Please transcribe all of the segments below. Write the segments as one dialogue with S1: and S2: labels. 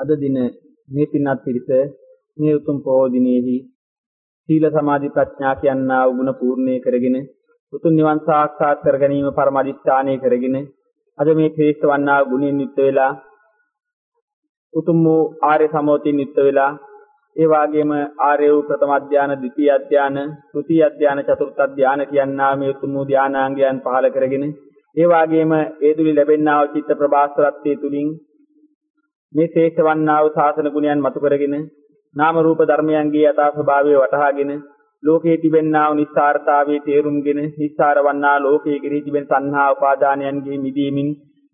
S1: අද දින මේ පින්වත් පිරිස මේ උතුම් පොහොදිනේහි සීල සමාධි ප්‍රඥා කියනා උගුණ පූර්ණේ කරගෙන උතුම් නිවන් සාක්ෂාත් කර ගැනීම පරම අදිස්ථානය කරගෙන අද මේ ශ්‍රේෂ්ඨ වන්නා ගුණෙන් යුක්ත වෙලා උතුම් වූ ආර්ය සමෝතින් යුක්ත වෙලා ඒ වාගේම ආර්ය වූ ප්‍රථම අධ්‍යාන, ද්විතීයි අධ්‍යාන, තෘතීයි අධ්‍යාන, චතුර්ථ අධ්‍යාන කියනා මේ උතුම් වූ ධානාංගයන් පහල කරගෙන ඒ වාගේම ඒ තුලින් ලැබෙනා වූ චිත්ත ප්‍රභාස්වරත්වයේ තුලින් මේ ශ්‍රේෂ්ඨ වන්නා වූ ශාසන ගුණයන් මතු කරගෙන නාම රූප ධර්මයන්ගේ යථා ස්වභාවය වටහාගෙන ලෝකයේ තිබෙනා වූ නිස්සාරතාවයේ තේරුම්ගෙන නිස්සාර වන්නා ලෝකයේ කෙරෙහි තිබෙන සංහා උපාදානයන්ගේ මිදීමින්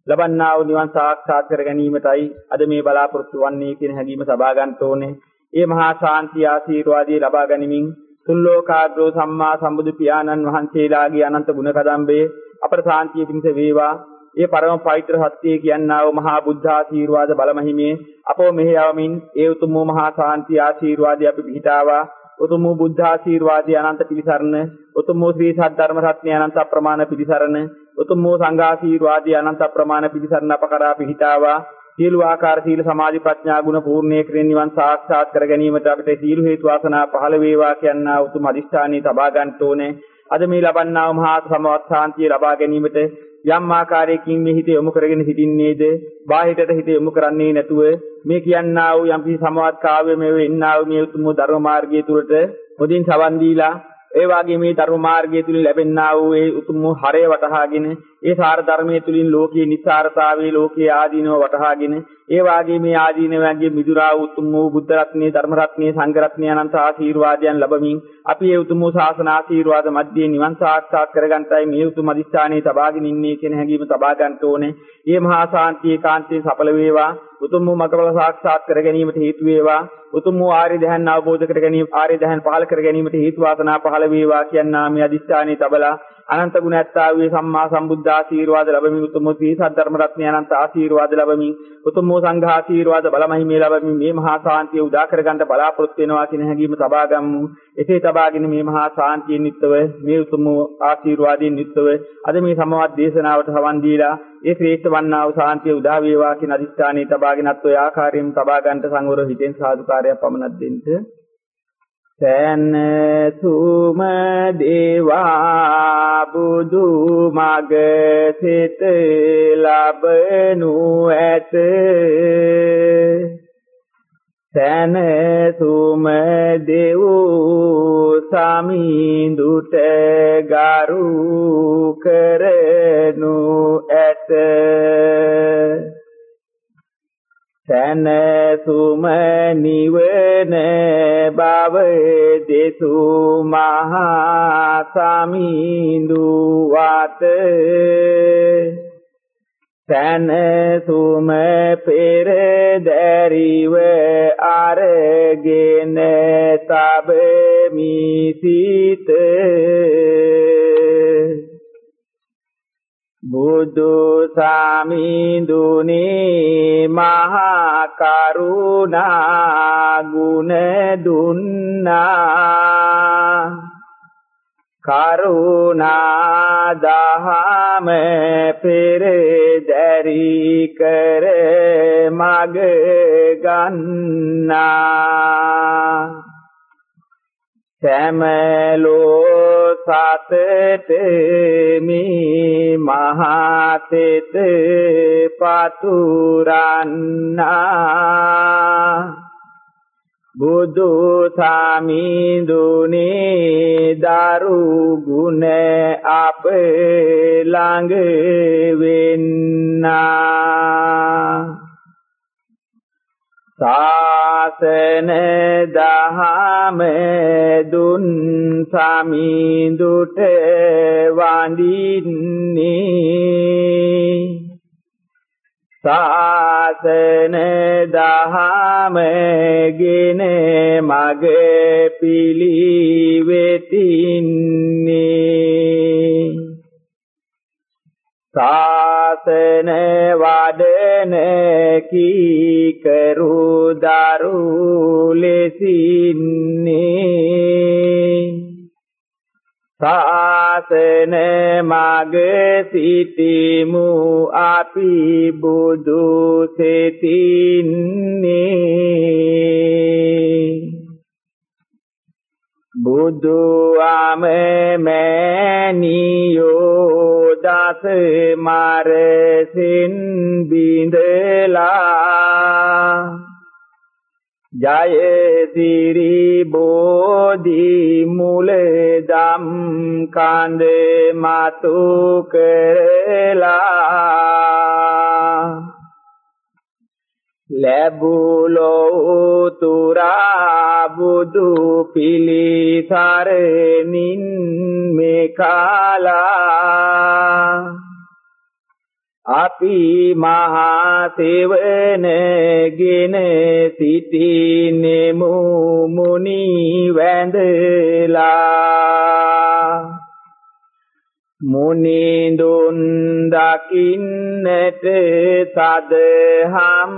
S1: ලබන්නා වූ නිවන් සාක්ෂාත් කර ගැනීමටයි අද මේ බලාපොරොත්තු වන්නේ කියන හැඟීම සබා ගන්න ඕනේ. ඒ මහා ශාන්තිය ආශීර්වාදයේ ලබා ගනිමින් තුන් ලෝකාග්‍රෝ සම්මා සම්බුදු පියාණන් වහන්සේලාගේ අනන්ත ගුණ කදම්බේ අපට ශාන්තිය පිණිස වේවා. ඒ පරම පවිත්‍ර සත්‍යය කියනා වූ මහා බුද්ධ ආශීර්වාද බලමහිමේ අපෝ මෙහි යවමින් ඒ උතුම් වූ මහා ශාන්තිය ආශීර්වාදය අපි පිහිටාවා. උතුම් වූ බුද්ධ ආශීර්වාදයේ අනන්ත පිළිසරණ උතුම් වූ ශ්‍රී සද්ධර්ම රත්නය අනන්ත අප්‍රමාණ පිළිසරණ උතුම් වූ සංඝ ආශීර්වාදයේ අනන්ත අප්‍රමාණ පිළිසරණ අප කරා පිහිටාවා සියලු ආකාර සීල සමාධි ප්‍රඥා ගුණ පූර්ණේ කිරීම නිවන් සාක්ෂාත් කර ගැනීමට අපිට සීල හේතු වාසනා පහළ වේවා කියනා උතුම් අදිෂ්ඨානී තබා ගන්න ඕනේ අද මේ ලබන්නා වූ මහා සමවත් ශාන්තිය ලබා ගැනීමට යම් ආකාරයකින් මේ හිත යොමු කරගෙන සිටින්නේද? බාහිරට හිත යොමු කරන්නේ නැතුව මේ කියන්නා වූ යම් කිසි සමවත් කාව්‍ය මේ වෙන්නා වූ මේ උතුම් ධර්ම මාර්ගය තුළට මුදින් සවන් දීලා ඒ වාගේ මේ ධර්ම මාර්ගය තුලින් ලැබෙනා වූ ඒ උතුම් හරය වටහාගෙන ඒ සාර ධර්මයේ තුලින් ලෝකයේ නිස්සාරතාවයේ ලෝකයේ ආදීනව වටහාගෙන ඒ වාගේ මේ ආදීනවයන්ගේ මිදුරා උතුම් වූ බුද්ධ රත්නයේ ධර්ම රත්නයේ සංඝ රත්නයේ අනන්ත ආශීර්වාදයන් ලැබමින් අපි ඒ උතුම් වූ ශාසන ආශීර්වාද මැද්දේ නිවන් සාක්ෂාත් කරගන්ටයි මේ උතුම් අදිස්ථානයේ තබාගෙන ඉන්නේ කියන හැඟීම තබා ගන්න ඕනේ. මේ මහා ශාන්තියේ කාන්තේ සඵල වේවා. උතුම් වූ මගඵල සාක්ෂාත් කර ගැනීමට හේතු වේවා. උතුම් වූ ආර්ය ධ්‍යාන අවබෝධ කර ගැනීම ආර්ය ධ්‍යාන පහල කර ගැනීමට හේතු වාසනා පහල වේවා කියනා මේ අදිස්ථානයේ තබලා අනන්ත ගුණ ඇත්තා වූ සම්මා සම්බුද්ධ ආශීර්වාද ලැබමින් උතුම් වූ සද්ධර්ම රත්නය අනන්ත ආශීර්වාද ලැබමින් උතුම් වූ සංඝ ආශීර්වාද බලමහිමේ ලැබමින් මේ මහා ශාන්තිය උදා කරගන්න බලාපොරොත්තු වෙනවා කියන හැඟීම තබා ගමු. එසේ තබාගෙන මේ මහා ශාන්තියෙන් යුක්තව මේ උතුම් වූ ආශීර්වාදයෙන් යුක්තව අද මේ සමවත් දේශනාවට සවන් දීලා ඒ ශ්‍රේෂ්ඨ වන්නා වූ ශාන්තිය උදා වේවා කියන අදිස්ථානයේ තබාගෙනත් ඔය ආකාරයෙන් තබා ගන්නට සංවර හිතෙන් සාදුකාරයක් පමණක් දෙන්න. සෑන සුම දේවා බුදු මග සිත ලබනු ඇත. සෑන සුම දෙව් සමිඳුට ගරු කරනු සනසුම නිවන බව දෙසු මහා සමිඳු වත. සනසුම පෙර දැරිව අරගෙන තබමි සිත. බුදු සාමිඳුනි මහා කරුණා ගුණ දුන්නා. කරුණා දහම පෙරදරි කර මග ගන්නා. සෑමලෝ සතට මේ මහතෙත පතුරන්නා. බුදු සාමිඳුනේ දරු ගුණ අප ළඟ වෙන්නා. සාසන දහම දුන් සමිඳුට වඳින්නේ. සාසන දහම ගෙන මග පිළිවෙතින්නේ. සාසන වඩන කීකරු දරු ලෙසින්නේ. සා ශාසන මග සිටිමු අපි බුදු සෙතින්නේ. බුදු ආමෙමනියෝ දස මාරසින් බිඳලා ජය සිරි බෝධි මුල දම් කඳ මතු කරලා ලැබුලෝ තුරා බුදු පිලිසරණින් මේකාලා අපි මහා සෙවණගෙන සිටිනෙමු මුනි වැඳලා. මුනිඳුන් දකින්නට සදහම්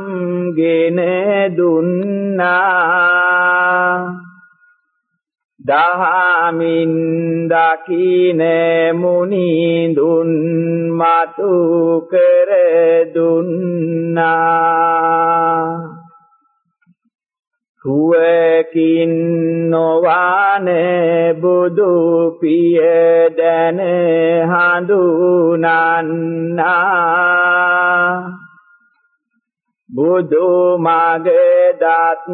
S1: ගෙන දුන්නා. දහමින් දකින මුනිඳුන් මතු කර දුන්නා. සුවකින් නොවන බුදු පිය දැන හඳුනන්නා. බුදු මගේ දත්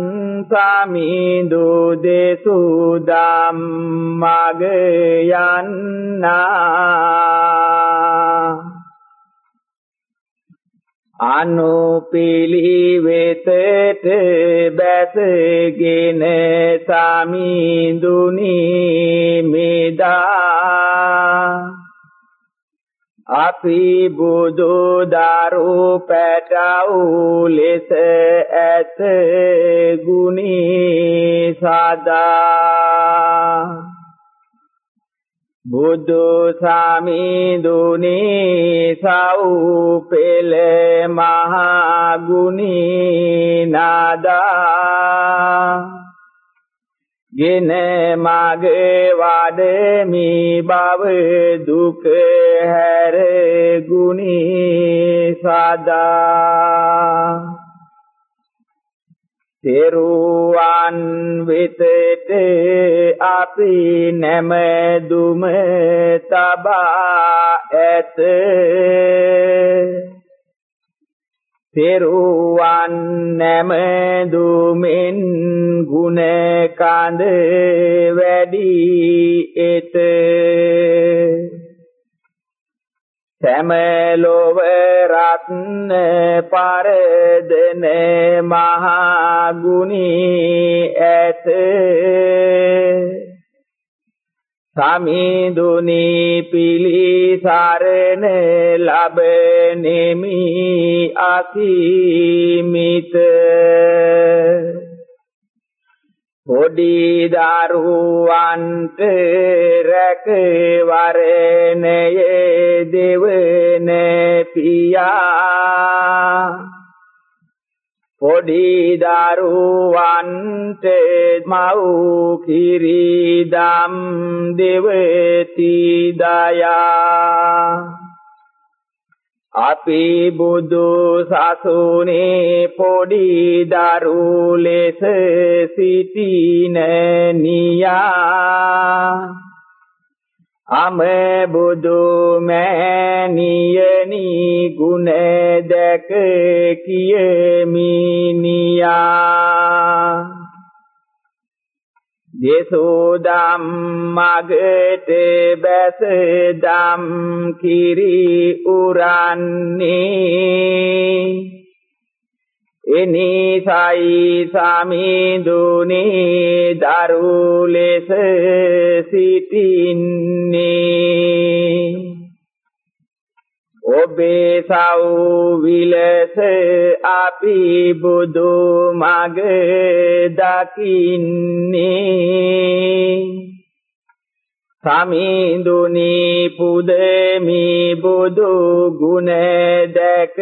S1: සමිඳු දෙසු ධම්මගේ යන්නා. අනුපිලිවෙතට බැසගෙන සමිඳුනි මෙදා. අපි බුදු දරු පැටවු ලෙස ඇත ගුණී සදා. බුදු සමිඳුනි සව් පෙළ මහා ගුණී නාදා. ගෙන මගේ වඩමි බව දුක හැර ගුණී සදා. තෙරුවන් වෙතට අපි නැමදුම තබා ඇත. තෙරුවන් නැමදුමින් ගුණ කඳ වැඩි එත. සමලොව රත්න පරදන මහා ගුණී ඇත. සමිඳුනි පිලිසරණ ලබනෙමි අසීමිත. පොඩි දරුවන්ට රැක වරණයේ දෙවන පියා. පොඩි දරුවන්ට මව් කිරිදම් දෙවති දයා. අපි බුදු සසුනේ පොඩි දරු ලෙස සිටින නියා. අම බුදු මෑණියනි ගුණ දැක කියමිනියා දේසෝදම් මගට බැස දම් කිරි උරන්නේ. එනිසයි සමිඳුනේ දරු ලෙස සිටින්නේ. ඔබේ සව් විලස අපි බුදු මග දකින්නේ. සමිඳුනි පුදමි බුදු ගුණ දැක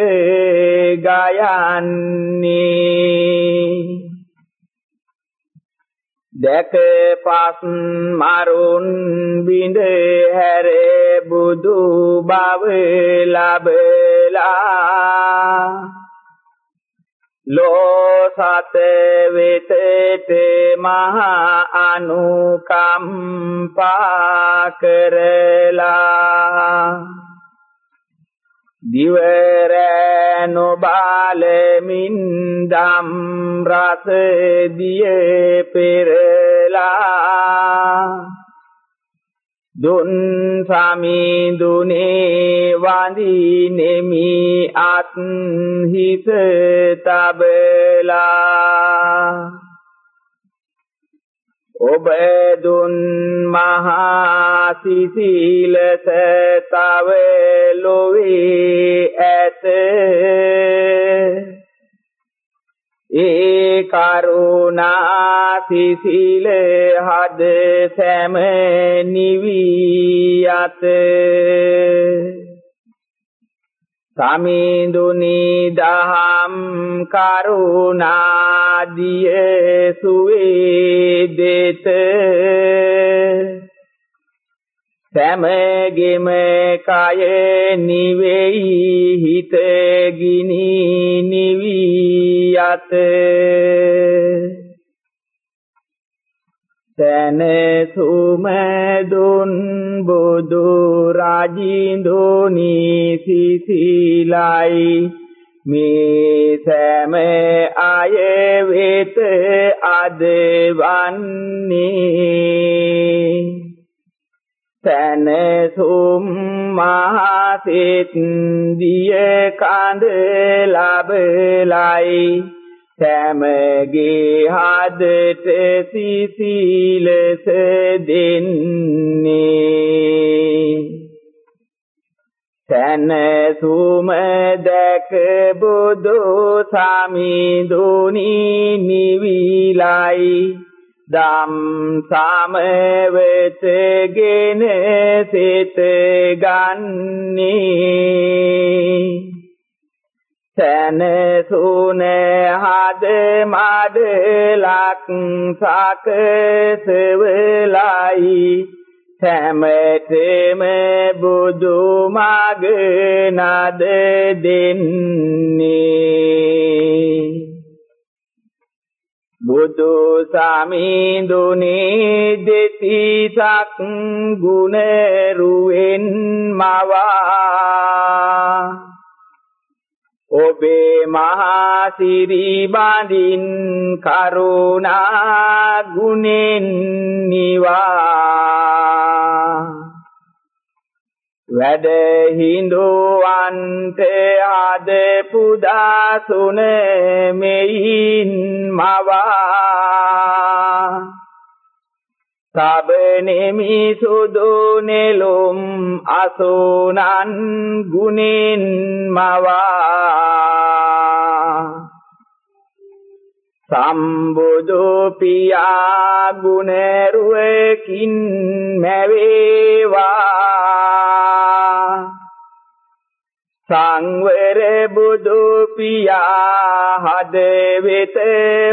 S1: ගයන්නේ. දැක පස් මරුන් බිඳ හැර බුදු බව ලබලා. ලෝසත වෙතට මහා අනුකම්පා කරලා. දිවර නොබාලමින් දම් රස දිය පෙරලා දුන් සමිඳුනේ වඳිනෙමි අත් හිත තබලා ඔබ දුන් මහා සිසිලස තව ලොවේ ඇත. ඒ කරුණා සිසිල හද සැම නිවි යත සමිඳුනි දහම් කරුණාදිය සුවේදෙත සෑමගෙම කය නිවෙයි හිත ගිනි නිවි යත සනසුම දුන් බුදු රජින්දුනි සිසිලයි මේ සෑම අය වෙත අද වන්නේ සනසුම් මහසිත දිය කඳ ලබලයි. සෑමගේ හදට සිසිලස දෙන්නේ. සනසුම දැක බුදු සමිඳුනි නිවිලයි. දම් සමවතගෙන සිත ගන්නේ. සනසුන හද මඩලක් සකසවලයි. සෑමතෙම බුදු මග නද දෙන්නේ. බුදු සමිඳුනේ දෙතිසක් ගුණ රුවෙන් මවා ඔබේ මහා සිරි බඳින් කරුණා ගුණෙන් නිවා. වැඩ හිඳුවන්ට ආද පුදා සුන මෙයින් මවා. සබනෙමි සුදු නෙළුම් අසුනන් ගුණින් මවා. සම්බුදු පියා ගුණ රුවකින් මැවේවා. සංවර බුදු පියා හද වෙත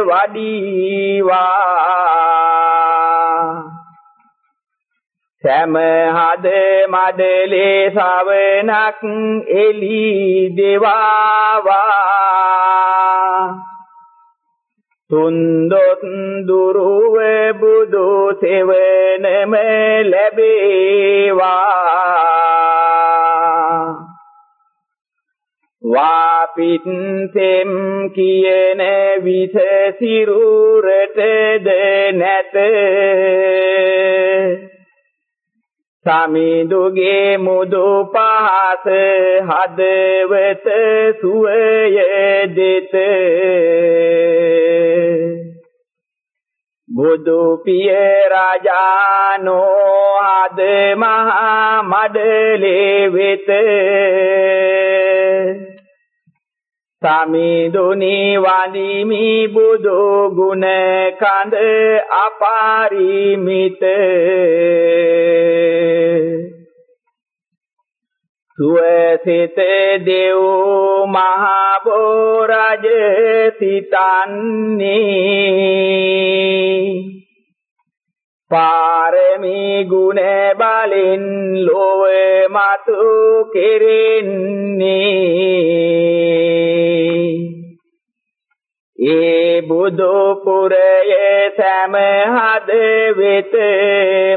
S1: වඩීවා. සෑම හද මඩලේ ශවනක් එලි දෙවාවා. තුන්දොත් දුරුව බුදු සෙවනම ලැබේවා. වාපිත්තෙම් කියන විස සිරුරටද නැත. සමිඳුගේ මුදු පහස හදවත සුවය දෙත. බුදු පිය රාජානෝ හද මහා මඩලේ වෙත. සමිඳුනි වඳිමි බුදු ගුණ කඳ අපාරිමිත. සුවසිත දෙව් මහා බෝරජ සිතන්නේ. පාරමී ගුණ බලෙන් ලෝව මතු කෙරෙන්නේ. ඒ බුදු පුරයේ සෑම හද වෙත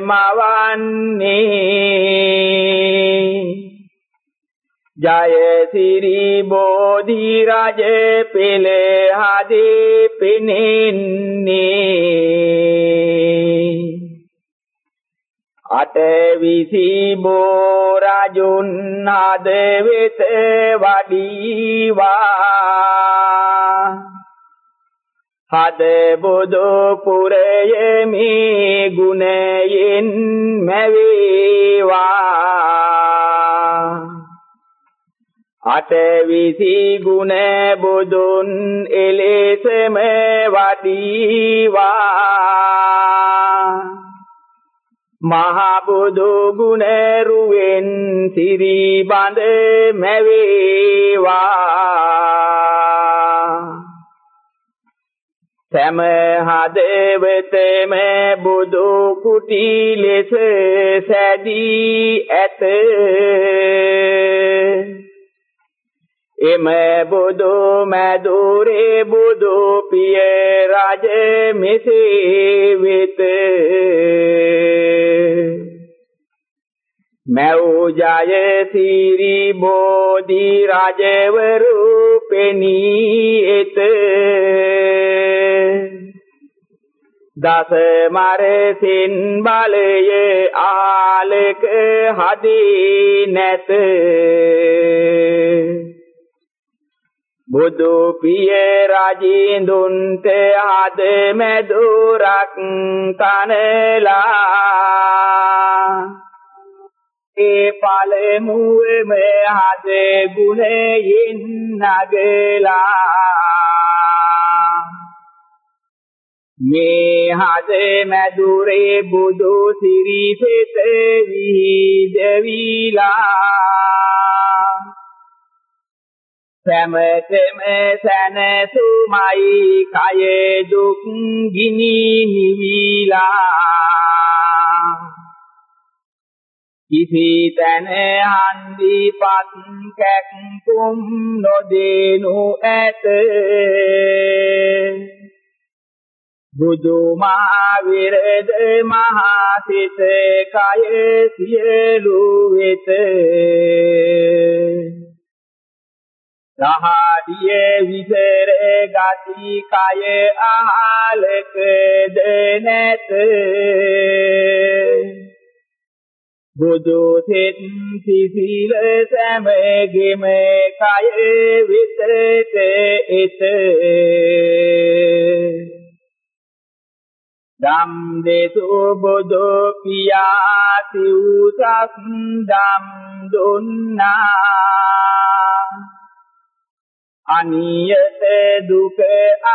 S1: මවන්නේ. ජය සිරි බෝධි රජ පෙළ හදේ පෙනෙන්නේ. අට විසි බෝ රජුන් හද වෙත වඩීවා. හද බුදු පුරයේ මේ ගුණයෙන් මැවේවා. අට විසි ගුණ බුදුන් එලෙසම වඩීවා. මහ බුදු ගුණ රුවෙන් සිරි බඳ මැවේවා. සෑම හදවතම බුදු කුටි ලෙස සැදී ඇත. එම බුදු මැදුරේ බුදු පිය රජ මෙසේ වෙත. මැව් ජය සිරි බෝධි රජවරු පෙනී එත දස මරසින් බලය ආලක හදී නැත. බුදු පිය රජින්දුන්ට හද මැදුරක් තනලා ඒ පළමුවෙම හද ගුණයෙන් නගලා. මේ හද මැදුරේ බුදු සිරිසෙත විහිදවිලා. සෑමතෙම සැනසුමයි කය දුක් ගිනි නිවිලා කිසි තැන හන්දිපත් කැක්කුම් නොදෙනු ඇත. බුදු මහා විරද මහා සිත කය සියලු වෙත. සහාදියේ විසර ගති කය ආලකද නැත බුදු සිත් සිසිල සමගෙම කය විතට එත. දම් දෙසු බුදු පියා සිව්සක් දම් දුන්නා. අනියත දුක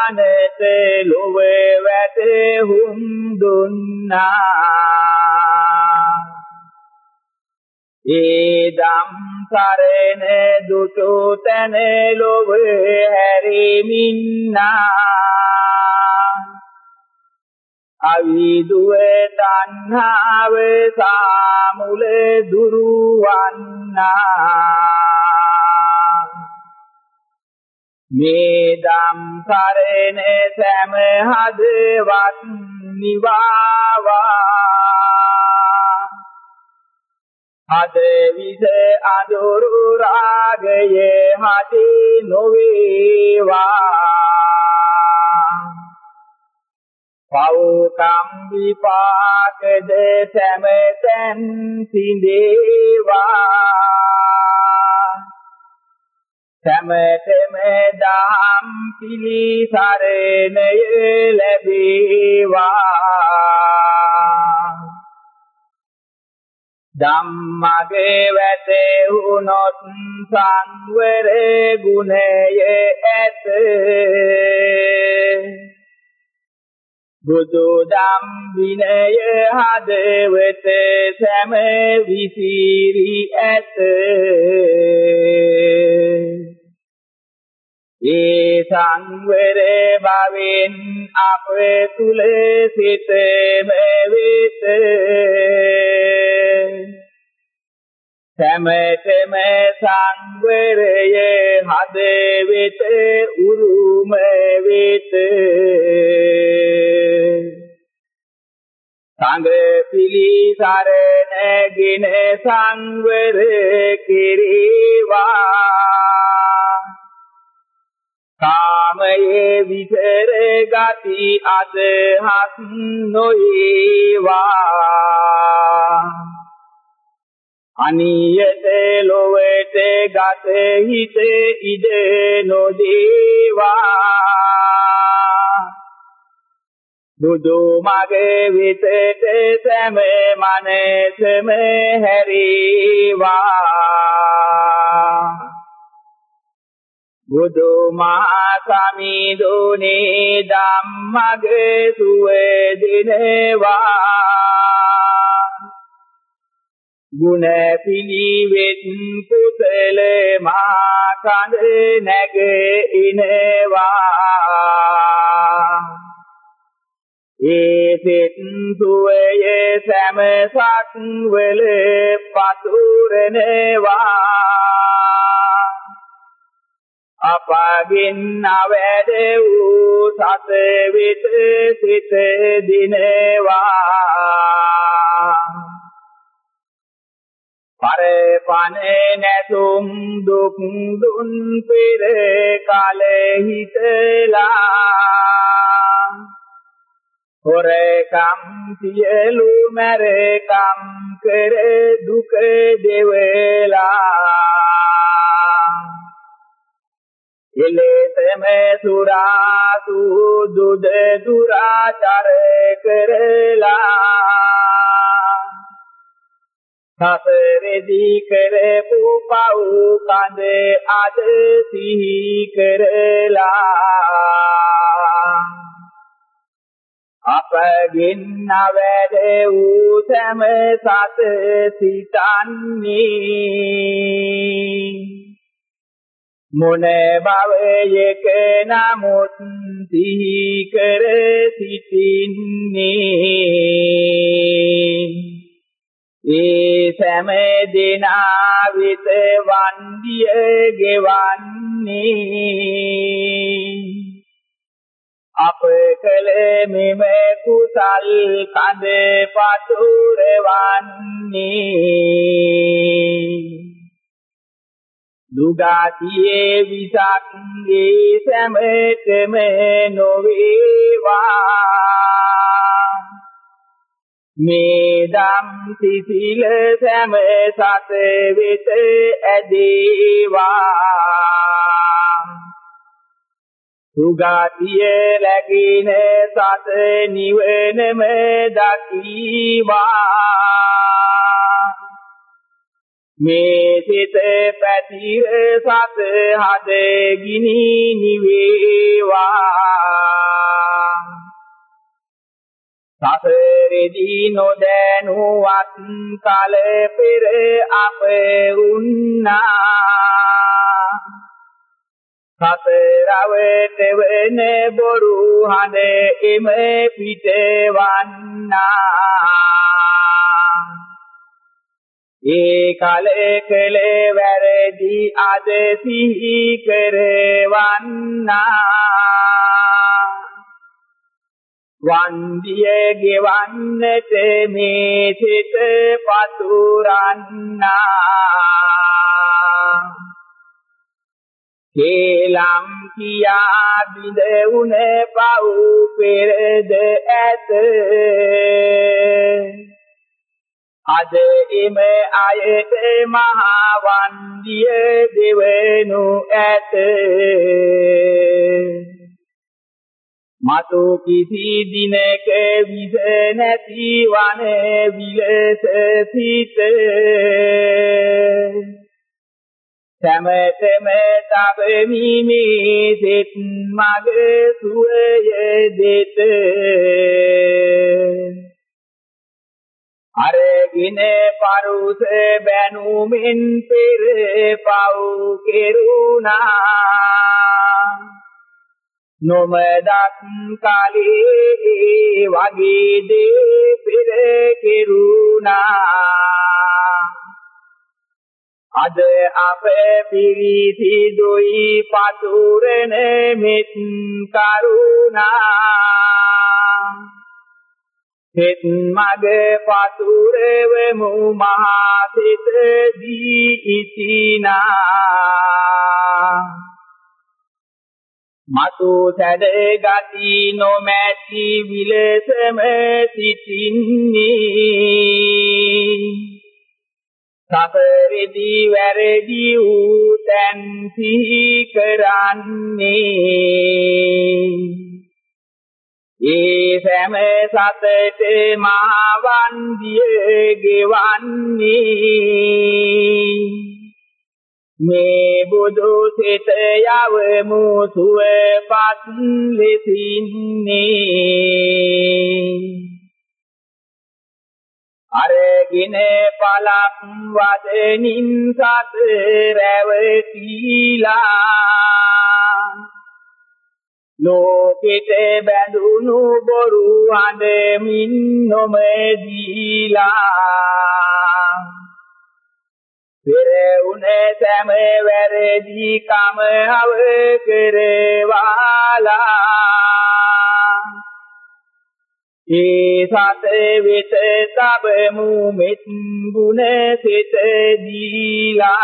S1: අනත ලොව වැටහුම් දුන්නා. ඒ දම් සරණ දුටු තැන ලොව හැරිමින්නා. අවිදුව තණ්හාව සාමුල දුරුවන්නා. මේ දම් සරණ සෑම හදවත් නිවාවා. හද විස අඳුරු රාගයේ හටි නොවේවා. පෞකම් විපාකද සෑමතෙන් සිඳේවා. සමතම දහම් පිළිසරණය ලැබේවා. ධම්මගේ වැටුනොත් සංවර ගුණය ඇත. බුදු දම් විනය හදවත සෑම විසිරි ඇත. ඒ සංවර භවෙන් අප තුල සිත මෙවිත සමතම සංවරය හද වෙත පිළිසරණගෙන සංවර කිරීවා. කාමයේ විතර ගති අදහස් නොඒවා අනියත ලොවට ගත හිත ඉද නොදේවා. බුදු මගේ විතට සෑම මනසම හැරීවා. බුදු මහා සමිඳුනේ ධම්මගේ සුවදිනවා. ගුණ පිළිවෙත් කුසල මා කඳ නැග ඉනවා. ඒ සෙත් සුවය සමසක් වල පතුරනවා. අපගෙන් අවැඩ වූ සත විත සිත දිනවා. පරපන නැතුම් දුක් දුන් පෙර කල හිතලා. හොරකම් සියලු මරකම් කර දුක දෙවලා. එලෙසම සුරා සූදුද දුරාචර කරලා. සසරෙදී කරපු පව් කඳ අද සිහි කරලා. අපගෙන් අවැඩ වූ සෑම සත සිතන්නේ. මොන භවයක නමුත් සිහි කර සිටින්නේ. ඒ සෑම දිනා විත වන්දිය ගෙවන්නේ. අප කළ මෙම කුසල් කඳ පතුරවන්නේ. දුගතියේ විසක් ඒ සෑමතම නොවේවා. මේ දම් සිසිල සෑම සත වෙත ඇදේවා. සුගතිය ලැබින සත නිවනම දකීවා. මේ සිත පැතිර සත හද ගිනි නිවේවා. සසරෙදී නොදැනුවත් කල පෙර අප උන්නා. සතරවට වෙන බොරු හඬ එම පිටවන්නා. ඒ කලේ කලේ වැරදි අද සිහි කරවන්නා. වන්දිය ගෙවන්නට මේ සිත පතුරන්නා. කේලම් කියා බිඳුන පව් පෙරද ඇත. අද එම අයට මහා වන්දිය දෙවනු ඇත. මතු කිසි දිනක විස නැති වන විලස සිට සමතම තබමි මේ සෙත් මග සුවය දෙත. අරගෙන පරුස බැනුමින් පෙර පව් කෙරුණා.
S2: නොමදත් කලේ වගේ දේ පෙර කෙරුණා. අද අප පිරිසිදුයි පතුරන මෙත් කරුණා. සෙත් මග පතුරවමු මහා සිත දී ඉතිනා. මතු සැඩ ගති නොමැති විලසම සිටින්නේ. සසරෙදී වැරදි වූ තැන් සිහි කරන්නේ. ඒ සෑම සතට මහවන්දිය ගෙවන්නේ. මේ බුදු සිත යවමු සුවපත් ලෙසින්නේ. අරගෙන පලක් වදනින් සත රැවටිලා. ලෝකෙට බැඳුණු බොරු හඬමින් නොමදීලා. පෙර උන සෑම වැරදි කම හව කරවාලා. ඒ සත වෙත තබමු මෙත් ගුණ සිත දීලා.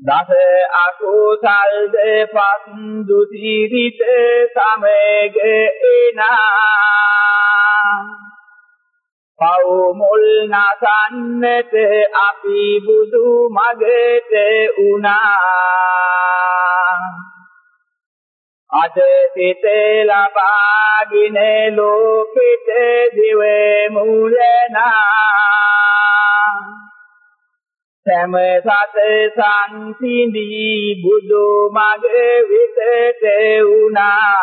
S2: දස අකුසල්ද පස් දුසිරිත සමග එනා. පව් මුල් නසන්නට අපි බුදු මගට උනා. අද සිත ලබාගෙන ලෝකෙට දිව මුලනා සෑම සත සංසිඳී බුදු මග විතට උනා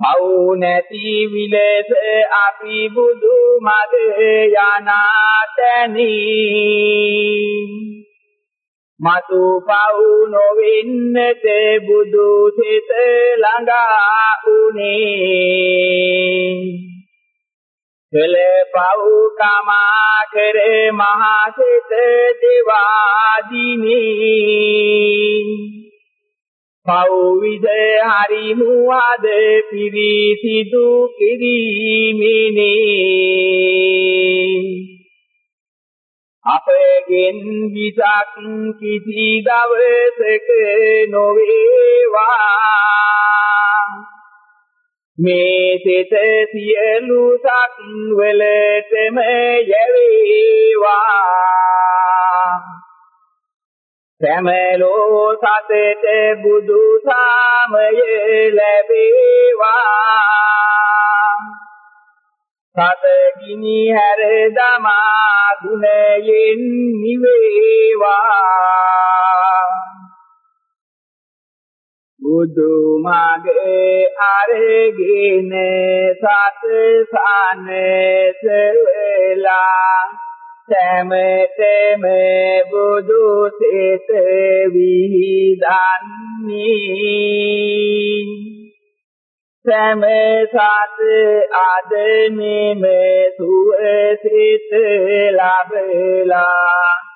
S2: පව් නැති විලස අපි බුදු මග යනාතනි මතු පව් නොවෙන්නට බුදු සිත ළඟා උනේ කළ පව් කමා කර මහා සිත දෙවාදිනේ පව් විද හරිමු අද පිරිසිදු කිරීමේ අපගෙන් විසක් කිසි දවසක නොවේවා. මේ සිත සියලු සත් වලටම යවේවා. සෑමලෝ සතට බුදු සාමය ලැබේවා. සත ගිනි හැර දමා ගුණයෙන් නිවේවා. බුදු මගේ අරගෙන සත සනස වෙලා සෑමතෙම බුදු සිත විහිදන්නේ. සෑම සත් අද මෙම සුවසිත ලැබලා.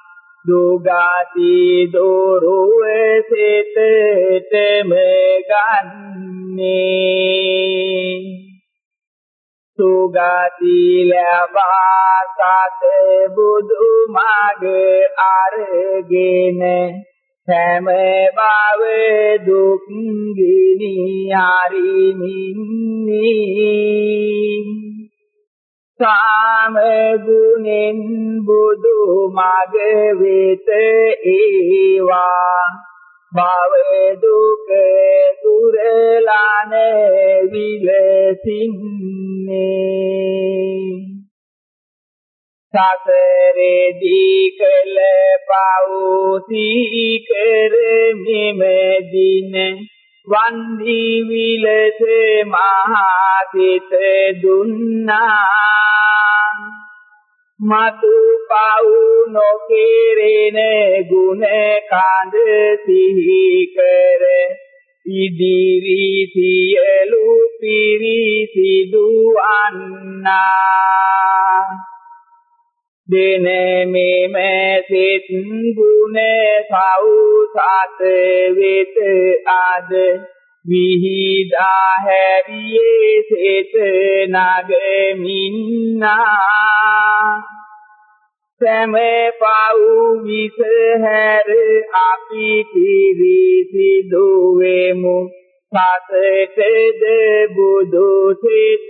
S2: දුගති දොරුව සිතටම ගන්නේ සුගති ලැබා සත බුදු මගේ අරගෙන සෑම බව දුක් ගිනි හරිමින්නේ සාම ගුණෙන් බුදු මගේ වෙත ඒවා. භව දුක දුරලාන විලසින්නේ. සසරේදී කළ පවුසී කරමිමෙදින වන්දි විලස මහා සිත දුන්නා. මතු පව් නොකෙරෙන ගුණ කඳ සිහි කර ඉදිරි සියලු පිරිසිදු අන්නා දින මෙම සිත් ගුණ සෞසත වෙත අද විහිදා හැරියේ සිත නගමින්නා. සෑම පව් විස හැර අපි පිරිසිදු වෙමු. සතටද බුදු සිත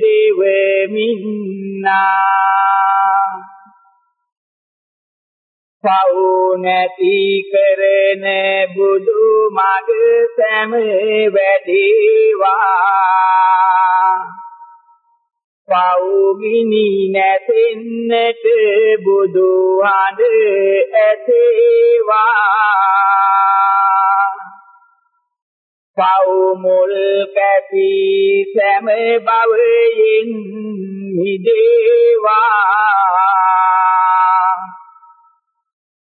S2: දෙවමින්නා. පව් නැති කරන බුදු මග සෑම වැඩේවා. පෞගිනි නැතෙන්නට බුදු හඬ ඇසේවා. පව් මුල් කැපි සෑම භවයෙන් මිදේවා.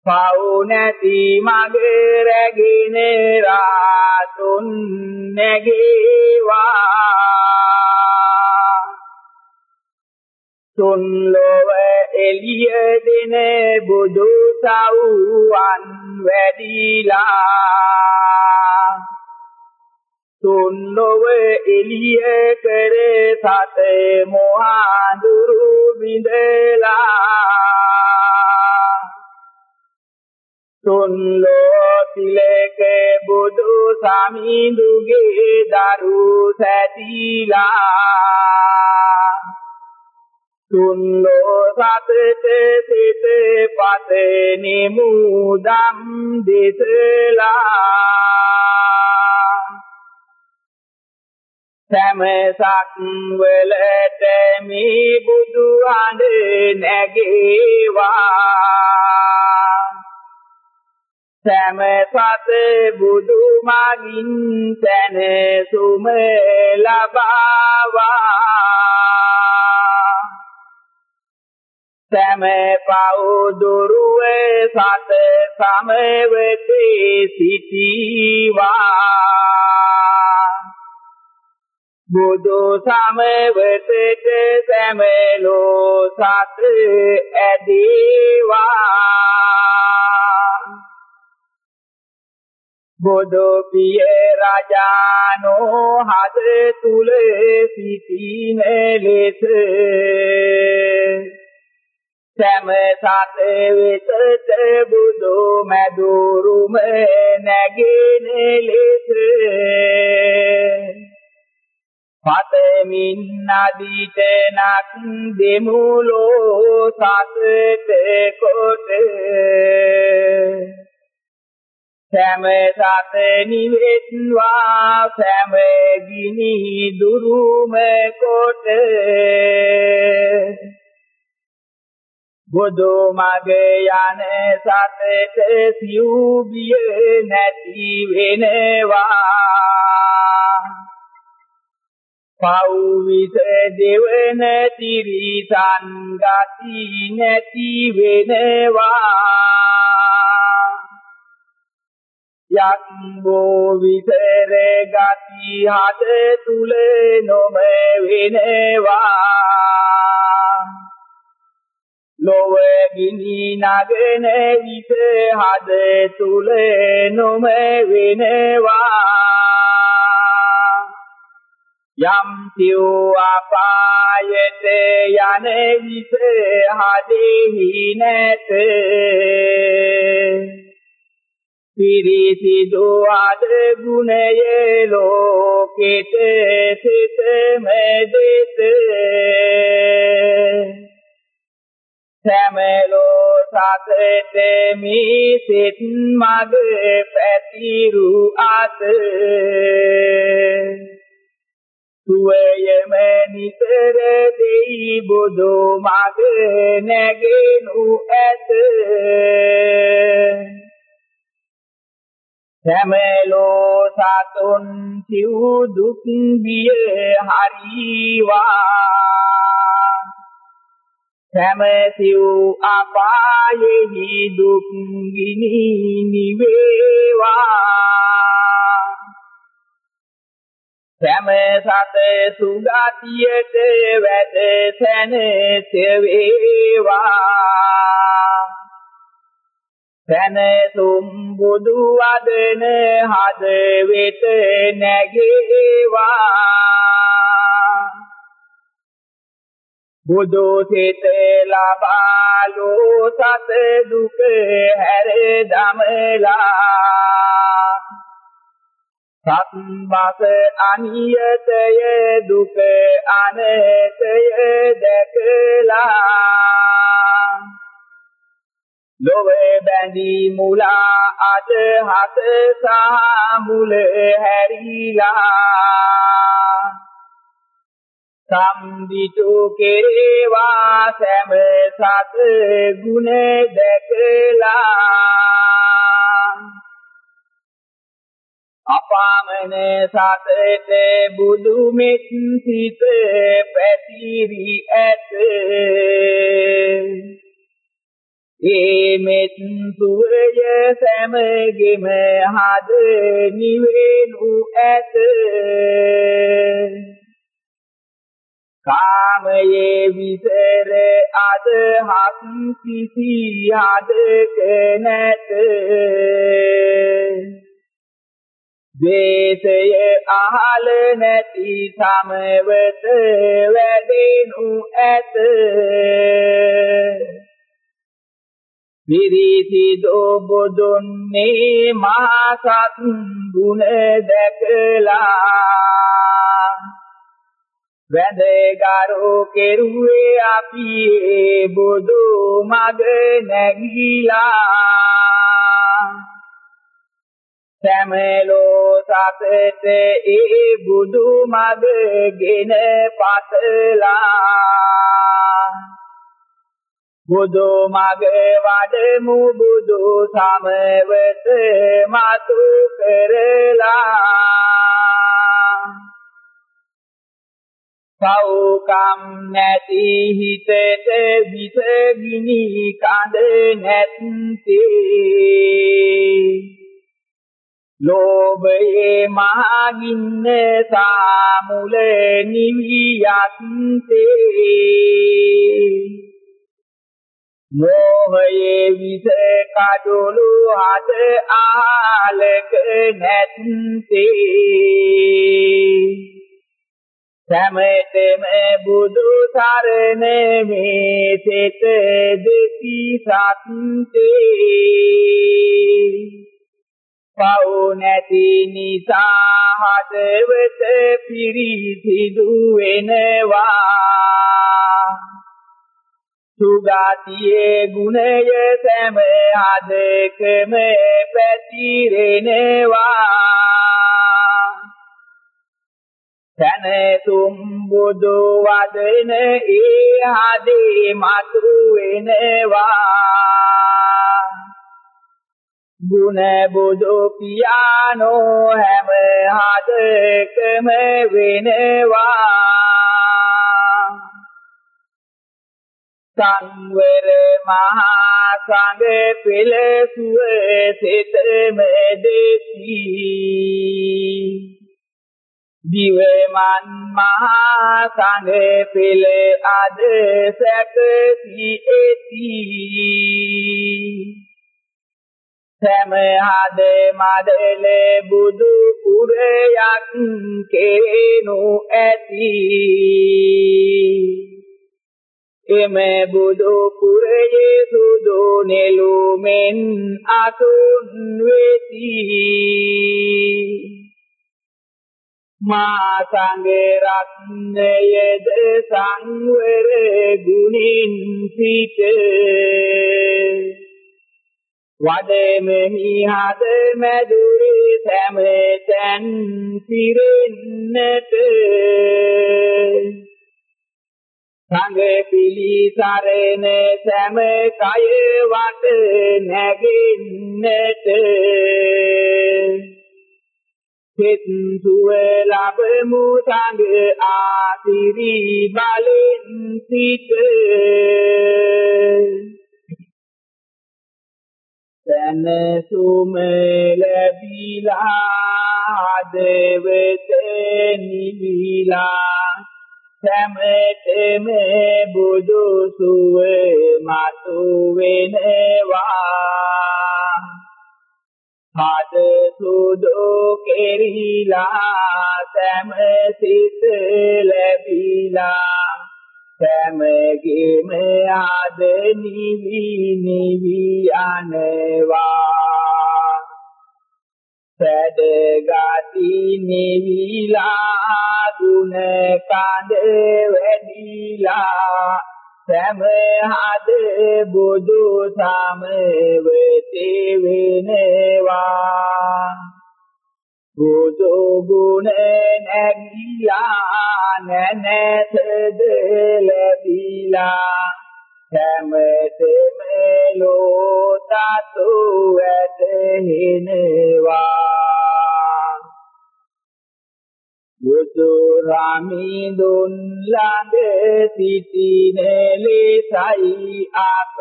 S2: පව් නැති මග රැගෙන රාතුන් නැගේවා. තුන් ලොව එළිය දෙන බුදු සව්වන් වැඩිලා. තුන් ලොව එළිය කර සත මොහඳුරු බිඳලා. තුන් ලෝ තිලක බුදු සමිඳුගේ දරු සැදීලා. තුන් ලෝ සතට සිත පත නිමුදම් දෙසලා. සමසක් වලට මේ බුදු අඬ නැගේවා. සෑම සත බුදු මගින් සැනසුම ලබාවා. සෑම පව් දුරුව සත සමවතේ සිටීවා. බුදු සමවතට සැමලෝ සත ඇදීවා. බුදු පිය රජානෝ හද තුල සිටින ලෙස සෑම සත වෙතට බුදු මැදුරුම නැගෙන ලෙස පතමින් නදීට නක් දෙමුලෝ සතට කොට. සෑම සත නිවෙත්වා සෑම ගිනි දුරුම කොට. බුදු මග යන සතට සිව්බිය නැති වෙනවා. පෞවිස දෙවන තිරිසන් ගති නැති වෙනවා. යක් බෝ විතර ගති හද තුල නොම වෙනවා. ලොව ගිනි නගන විස හද තුල නොම වෙනවා. යම් සිව් අපායට යන විස හදෙහි නැත. පිරිසිදු අද ගුණය ලෝකෙට සිත මෙදෙත සෑමලෝ සතට මේ සිත් මග පැතිරු අත. සුවයම නිතර දෙයි බුදු මග නැගෙනු ඇත. සෑමලෝ සතුන් සිව් දුක් බිය හරිවා. සැමසිව් අපායෙහි දුක් ගිනි නිවේවා. සැම සත සුගතියට වැද සැනස වේවා සැනසුම් බුදු වදන හද වෙත නැගේවා. බුදු සිත ලබාලෝ සත දුක හැර දමලා. සත්බස අනියතය දුක අනතය දැකලා. ලොවේ බැඳී මුලා අදහස සහ මුල හැරිලා. සම්දිතු කෙරේවා සෑම සත ගුණ දැකලා. අපාමන සතට බුදු මෙත් සිත පැතිරි ඇත. ඒ මෙත් සුවය සෑමගෙම හද නිවෙනු ඇත. කාමයේ විසර අදහස් කිසි හදක නැත. දේශය අහල නැති සමවත වැඩෙනු ඇත. පිරිසිදු බුදුන්නේ මහා සත් ගුණ දැකලා. වැදගරු කෙරුවේ අපි බුදු මග නැගීලා. සෑමලෝ සතට ඒ බුදු මග ගෙන පතලා බුදු මග වඩමු බුදු සමවත මතු කරලා. සෞකම් නැති හිතට විසගිනි කඳ නැත්තේ. ලෝභයේ මහගින්න සාමුල නිවියත්තේ මෝහයේ විස කඩොළු හද ආලක නැත්තේ. සමතම බුදු සරණ මේ සිත දෙති සත්තේ. පව් නැති නිසා හදවත පිරිසිදු වෙනවා සුගතියේ ගුණය සෑම හදකම පැතිරෙනවා. සනතුම් බුදු වදන ඒ හදේ මතු වෙනවා ගුණ බුදු පියානෝ හැම හදකම වෙනවා සංවර මහා සංඝ පෙළ සුව සිතම දෙති දිවමන් මහා සංඝ පෙළ අද සැකසී ඇති සමහද මදල බුදු පුරයක් කෙරෙනු ඇති. එම බුදු පුරයේ සුදු නෙළුමෙන් අතුන් වෙති. මා සංගේ රත්නයද සංවර ගුණින් සිට වදෙමෙහි හද මැදුරි සෑමතැන් පිරෙන්නට. සංග පිලිසරණ සෑම කය වට නැගෙන්නට. සිත සුව ලැබමු සංග ආතිරි බලෙන් සිට. සනසුම ලැබිලා දෙවත නිවිලා සමතම බුදු සුව මතු වෙනවා. හද සුදු කෙරිලා සමසිත ලැබිලා සමගිම ආද නිවි නිවි යනවා. සදගති නිවිලා ගුණ කඳ වැඩිලා සමහද බුදු සමවති වෙනවා. බුදු ගුණ නැගිලා නැනතද ලැබිලා සමතම ලෝතතු ඇතහෙනවා බුදු රාමීදුන් ළඟ සිටින ලෙසයි අප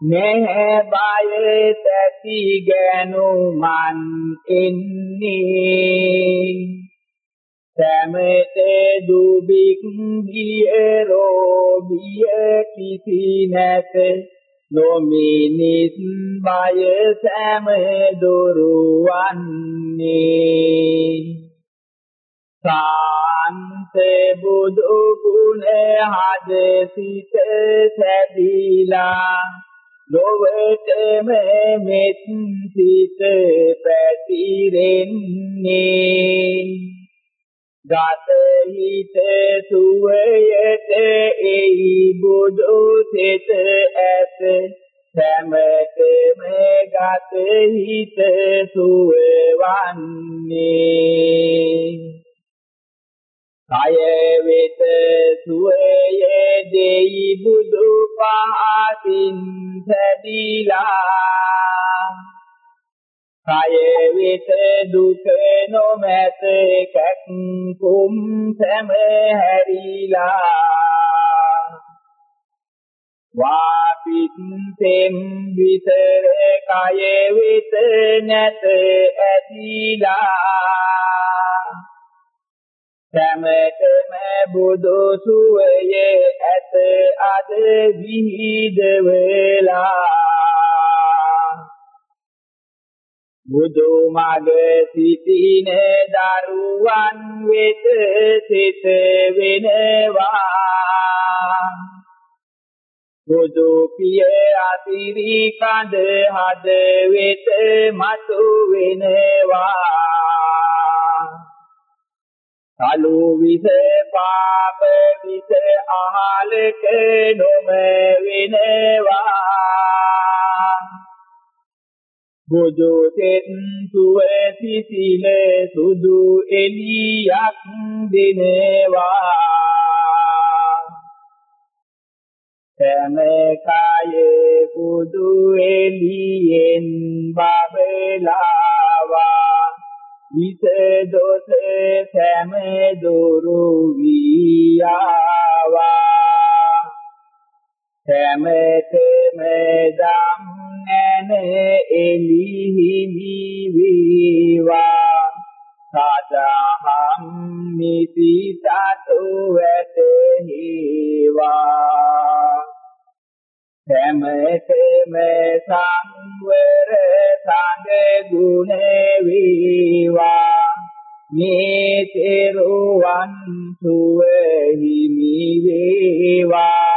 S2: නැහැ බය තැති ගැනුමන් එන්නේ සමත දුබික් ගියරෝ බිය කිසි නැත නොමිනිස් බය සෑම දුරුවන්නේ සාන්ත බුදු ගුණ හද සිත සැදීලා ලොවටම මෙත් සිත පැතිරෙන්නේ. ගත හිත සුවයට එයි බුදු සිත ඇත සෑමතම ගත හිත සුවවන්නේ. කය වෙත සුවයේ දෙයි බුදු පහතින් සැදීලා. කය වෙත දුක නොමැත කැක්කුම් සැම හැරිලා. වාපිත් තෙම් විතර කය වෙත නැත ඇතිලා සමතම බුදු සුවයේ ඇත අද විහිද වෙලා බුදු මග සිටින දරුවන් වෙත සිත වෙනවා. බුදු පිය අතිරි කඳ හද වෙත මතු වෙනවා. කලු විස පාප විස අහලක නොම වෙනවා. බුදු තෙත් සුව සිසිල සුදු එලියක් දෙනවා. සෑම කායේ බුදු එලියෙන් බබලාවා විස දොස සෑම දුරු වියාවා සෑමතම දම් නැන එලිහිමි වේවා සදහම් නිසි සතු වැටේවා සෑමතම සංවර සංග ගුණ වේවා. මේ තෙරුවන් සුව හිමි වේවා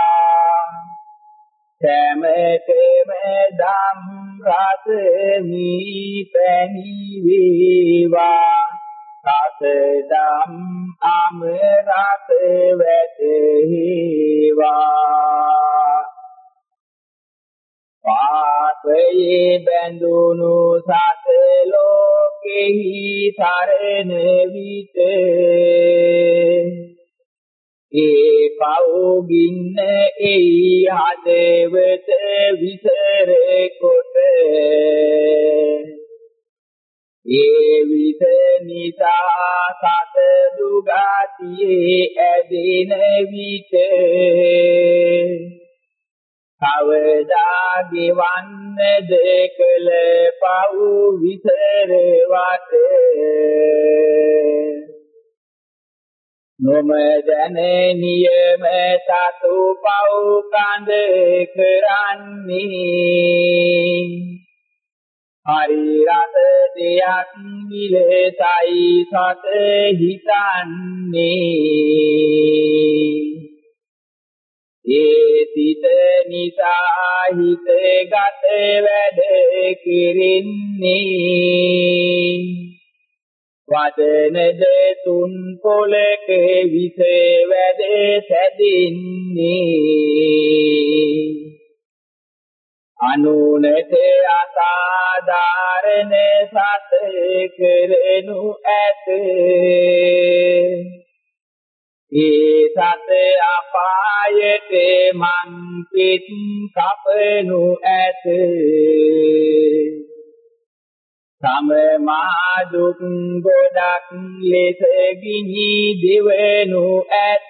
S2: සෑමතම දම් රස මී පැණි වේවා රස දම් අම රස වැටේවා. පාපයේ බැඳුණු සත ලෝකෙහි සරණ විත ඒ පවුගින්න එයි හදවත විසර කොට. ඒ විස නිසා සත දුගතියේ ඇදෙන විට කවදා ගෙවන්නද කළ පව් විතර වට නොම දැන නියම සතු පව් කඳ කරන්නේ. හරි රස දෙයක් මිලසයි සත හිතන්නේ. ඒ සිත නිසා හිත ගත වැඩ කිරින්නේ. වදනද තුන් පොලක විස වැඩ සැදින්නේ. අනුනත අසාධාරණ සත කරනු ඇත. ඒ සත අපායට මං පිට කපනු ඇත. සම මා දුක් ගොඩක් ලෙස ගිනි දෙවනු ඇත.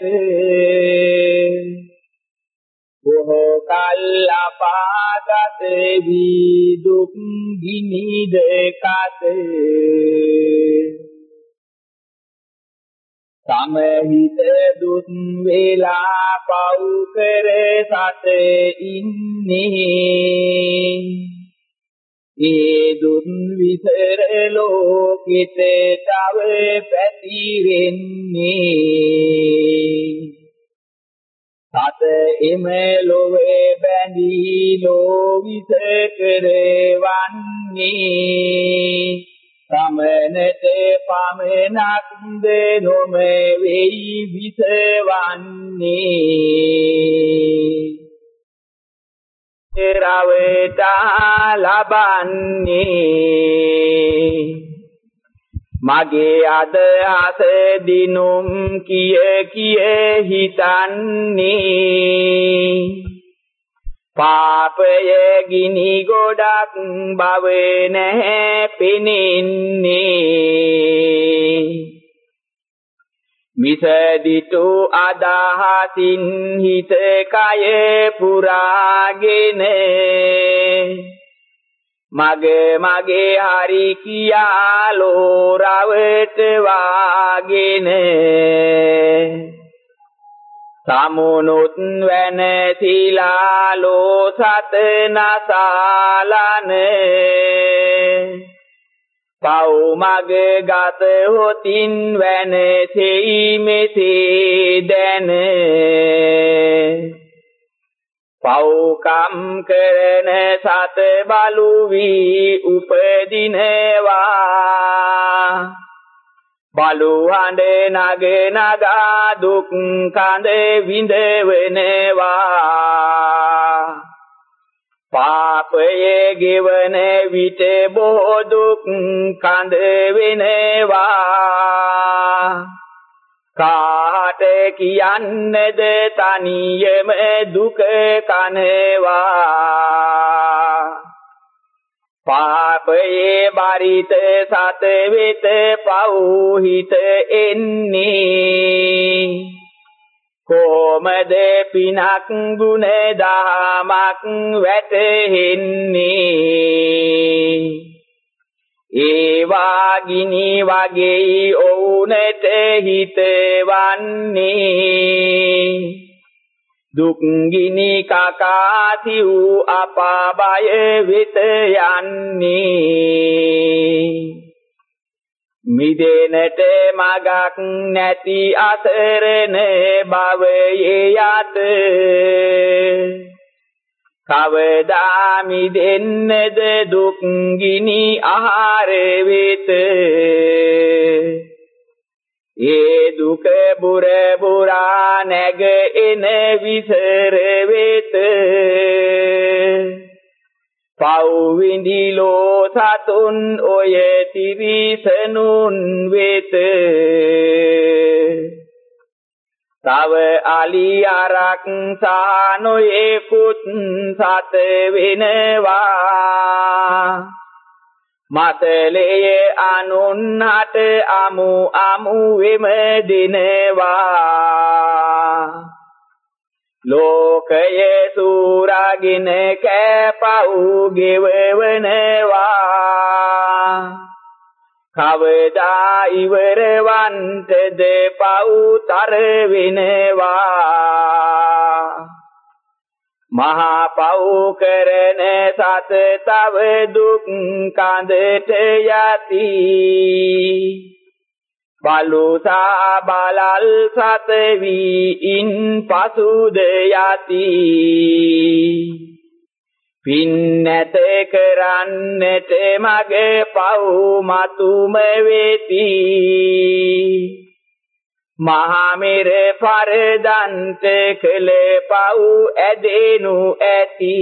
S2: බොහෝ කල් අපාගත වී දුක් ගිනිද කත සමහිත දුක් වේලා පව් කර සත ඉන්නේ. ඒ දුක් විසර ලෝකිත තව පැතිරෙන්නේ. සත එම ලොවේ බැඳී ලෝ විස කරවන්නේ සමනත පමනක් දෙනොම වෙයි විසවන්නේ. රවේතා ලබන්නේ මගේ අදහස දිනුම් කිය කිය හිතන්නේ. පාපය ගිනි ගොඩක් බව නැහැ පෙනෙන්නේ. මිසදිතු අදහසින් හිත කය පුරාගෙන මගේ මගේ හරි කියාලෝ රවට වාගෙන සමුනුත් වැනතිලාලෝ සතනසාලන පව් මග ගත හොතින් වැනසෙයි මෙසේ දැන. පව්කම් කරන සත බලු වී උපදිනවා. බලු හඬ නග නගා දුක් කඳ විඳවනවා පාපයේ ගෙවන විට බොහෝ දුක් කඳ වෙනවා. කාට කියන්නද තනියම දුක කනවා. පාපයේ බරිත සත වෙත පෞහිත එන්නේ. කොමද පිනක් ගුණ දහමක් වැටෙන්නේ ඒ වාගිනි වගේ ඔවුනට හිතවන්නේ. දුක් ගිනි කකාති වූ අපාබය වෙත යන්නේ. මිදෙනට මගක් නැති අසරණ භවයේ යත කවදා මිදෙන්නද දුක් ගිනි ආහාර වෙත? ඒ දුක බුර බුරා නැග එන විසර වෙත. පව් විඳිලෝ සතුන් ඔය තිරිසනුන් වෙත. තව අලි අරක් සානොයේකුත් සත වෙනවා. මතලයේ අනුන්හට අමු අමු වෙම දිනවා. ලෝකයේ සූරාගින කැපව් ගෙවවනවා කවදා ඉවරවන්තද පව්තර වෙනවා. මහා පව් කරන සත තව දුක් කඳට යති. බලුසා බලල් සත වී ඉන් පසුද යති. පින් නැත කරන්නට මගේ පව් මතුම වෙති. මහමෙර පරදන්ත කළ පව් ඇදෙනු ඇති.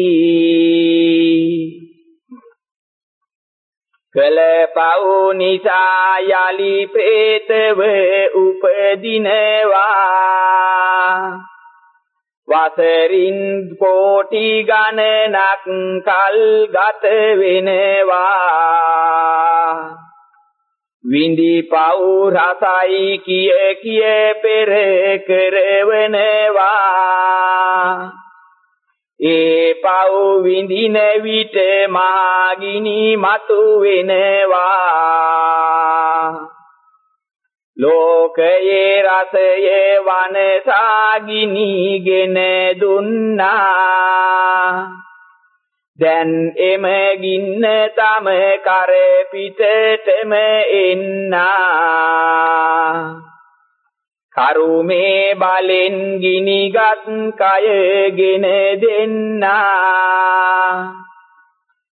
S2: කළ පව් නිසා යලි ප්‍රේතව උපදිනවා. වසරින් කෝටි ගණනක් කල් ගත වෙනවා. විඳි පව් රසයි කිය කිය පෙර කරවනවා ඒ පව් විඳින විට මාගිනි මතු වෙනවා. ලෝකයේ රසයේ වනසාගිනිගෙන දුන්නා. දැන් එම ගින්න තම කර පිටටම එන්නා. කරුමේ බලෙන් ගිනිගත් කයගෙන දෙන්නා.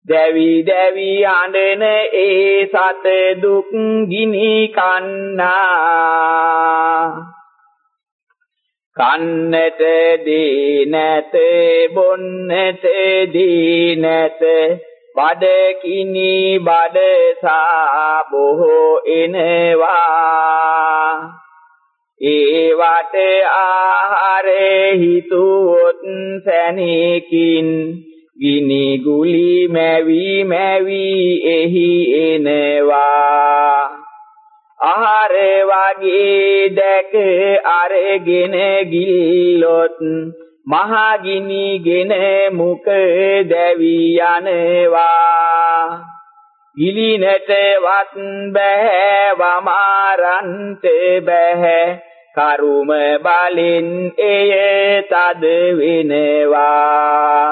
S2: දැවි දැවි අඬන ඒ සත දුක් ගිනි කන්නා. කන්නට දී නැත බොන්නට දී නැත බඩ කිනි බඩ සා බොහෝ එනවා. ඒ වට ආහාරේ හිතුවොත් සැනකින් ගිනි ගුලි මැවි මැවි එහි එනවා. ආහාර වගේ දැක අරගෙන ගිල්ලොත් මහගිනිගෙන මුක දැවි යනවා. ගිලිනට වත් බෑ වමාරන්ට බෑ කරුම බලෙන් එය තද වෙනවා.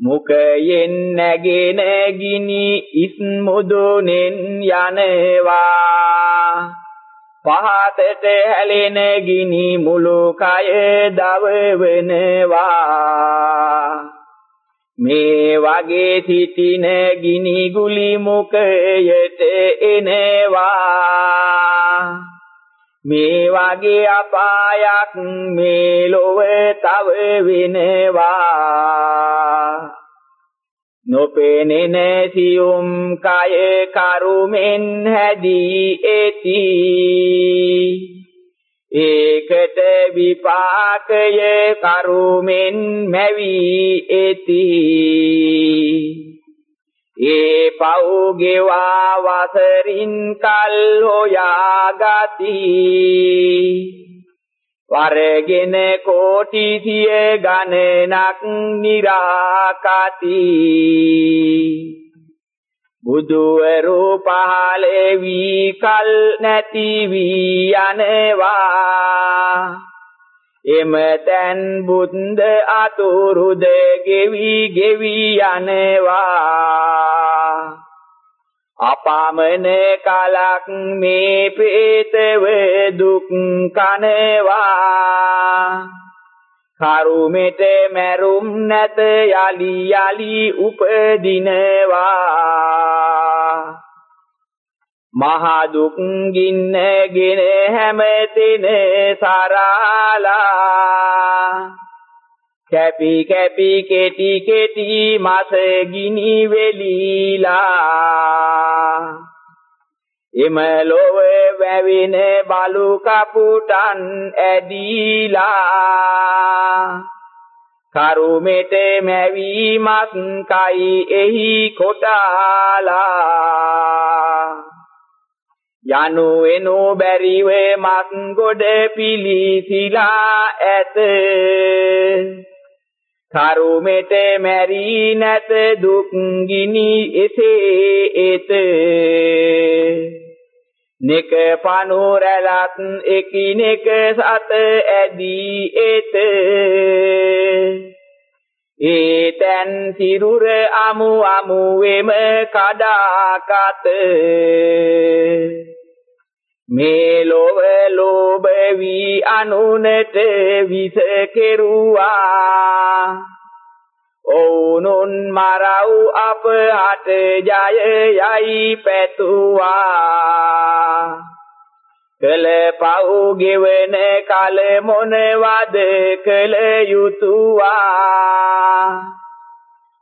S2: මුකයෙන් නැගෙන ගිනි ඉස් මුදුනෙන් යනවා? පහතට හැලෙන ගිනි මුළු කය දවවනවා. මේ වගේ සිටින ගිනි ගුලි මුකයට එනවා? මේ වගේ අපායක් මේ ලොව තව වෙනවා. නොපෙනෙන සියුම් කය කරුමෙන් හැදී ඇති ඒකට විපාකය කරුමෙන් මැවි ඇති ඒ පව් ගෙවා වසරින් කල් හොයා ගති වරගෙන කෝටි සිය ගණනක් නිරාකති. බුදුවරු පහළ වී කල් නැති වී යනවා. එමෙතෙන් බුද්ධ අතුරුද ගෙවි ගෙවි යනවා. අපාමන කලක් මේ ප්‍රේතව දුක් කනවා. කරුමෙට මැරුම් නැත යලි යලි උපදිනවා. මහා දුක් ගින්නගෙන හැමතෙන සරාලා. කැපි කැපි කෙටි කෙටි මස ගිනි වෙලීලා. එම ලොව වැවෙන බලු කපුටන් ඇදීලා. කරුමෙට මැවීමක් කයි එහි කොටාලා. යනු එනු බැරිව මත් ගොඩ පිලිසිලා ඇත. කරුමෙට මැරි නැත දුක් ගිනි එසේ එත. නෙක පනුරලත් එකිනෙක සත ඇදී එත. ඒතන් සිරුර අමු අමුවෙම කඩාකත. මේ ලොව ලෝභ වී අනුනට විස කෙරුවා. ඔවුනුන් මරව් අප හට ජය යයි පැතුවා. කල පව් ගෙවන කල මොනවද කල යුතුවා?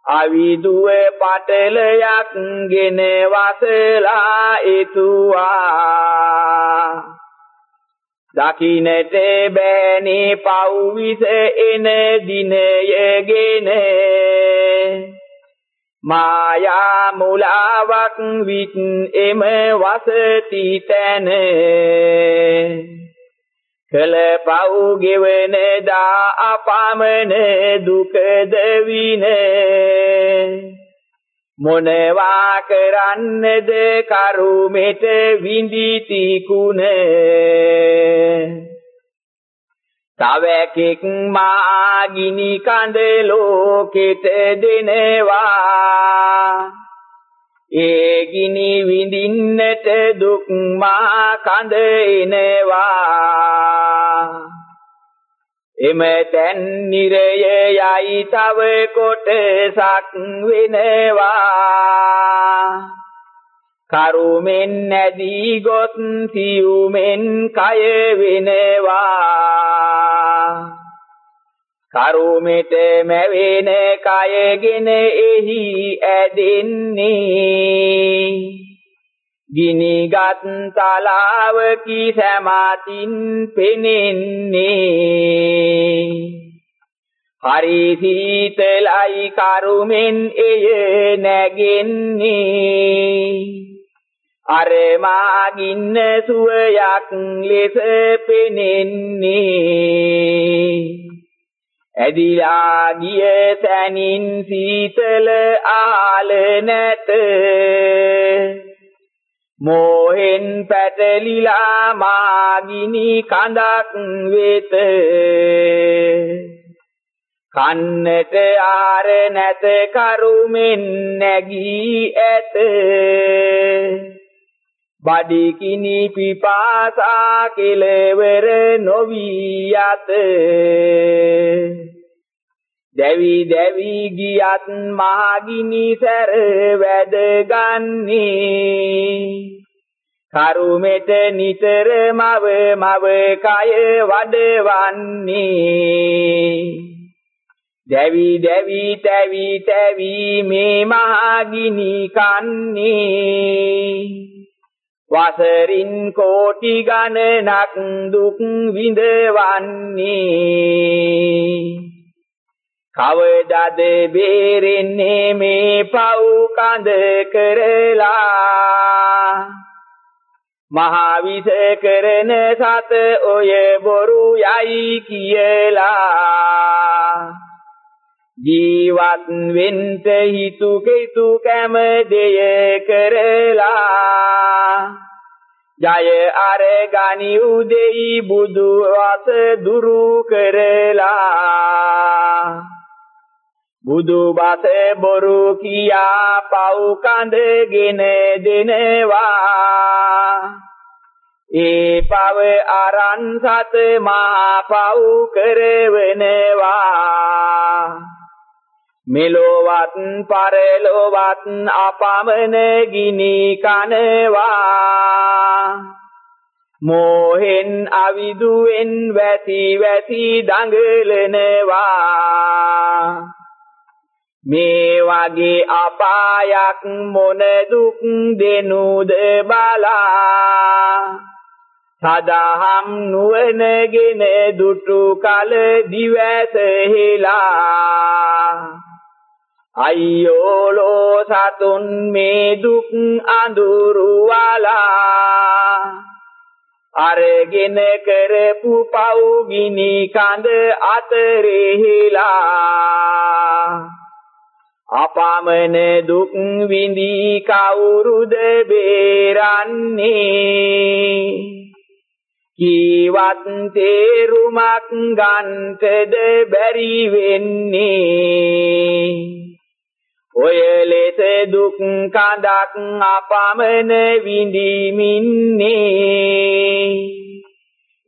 S2: අවිදුව පටලයක් ගෙන වසලා එතුවා. දකින්නට බෑනේ පව්විස එන දිනයගෙන මායා මුලාවක් විත් එම වසති තැන. කල පව් ගෙවන දා අපමණ දුකද වින මොනවා කරන්නද කරුමෙට විඳිති කුණ තවකෙක් මා ගිනි කඳ ලෝකෙට දෙනවා. ඒ ගිනි විඳින්නට දුක් මා කඳ එනවා. එම තැන් නිරය යයි තව කොටසක් වෙනවා. කරුමෙන් නැදී ගොත් සියුමෙන් කය වෙනවා. කරුමෙට මැවෙන කයගෙන එහි ඇදෙන්නේ. ගිනිගත් තලාවකි සැමාතින් පෙනෙන්නේ. හරි සීතලයි කරුමෙන් එය නැගෙන්නේ. අර මාගින්න සුවයක් ලෙස පෙනෙන්නේ. ඇදිලා ගිය තැනින් සීතල ආල නැත. මෝහෙන් පැටලිලා මාගිනි කඳක් වෙත. කන්නට ආර නැත කරුමෙන් නැගී ඇත. බඩිකිනි පිපාසා කෙලවර නොවී යත දැවි දැවි ගියත් මහගිනි සැර වැද ගන්නේ කරුමෙට නිතර මව මව කය වඩවන්නේ. දැවි දැවි තැවි තැවි මේ මහගිනි කන්නේ. වසරින් කෝටි ගණනක් දුක් විඳවන්නේ. කවදාද බේරෙන්නේ මේ පව් කඳ කරලා? මහා විස කරන සත ඔය බොරු යයි කියලා. ජීවත් වෙන්න හිතු කෙතු කැම දෙය කරලා ජය අර ගනි උදෙයි බුදු වස දුරු කරලා බුදු බස බොරු කියා පව් කඳගෙන දෙනවා. ඒ පව අරන් සත මහා පව් කරවනවා. මෙලොවත් පරලොවත් අපමණ ගිනි කනවා. මෝහෙන් අවිදුවෙන් වැසි වැසි දඟලනවා. මේ වගේ අපායක් මොන දුක් දෙනුද බලා. සදහම් නුවණගෙන දුටු කල දිවැසෙහිලා. අයියෝලෝ සතුන් මේ දුක් අඳුරු වලා. අරගෙන කරපු පව් ගිනි කඳ අතරෙහිලා. අපමණ දුක් විඳී කවුරුද බේරන්නේ? කීවත් තේරුමක් ගන්කද බැරි වෙන්නේ? ඔය ලෙස දුක් කඳක් අපමණ විඳිමින්නේ?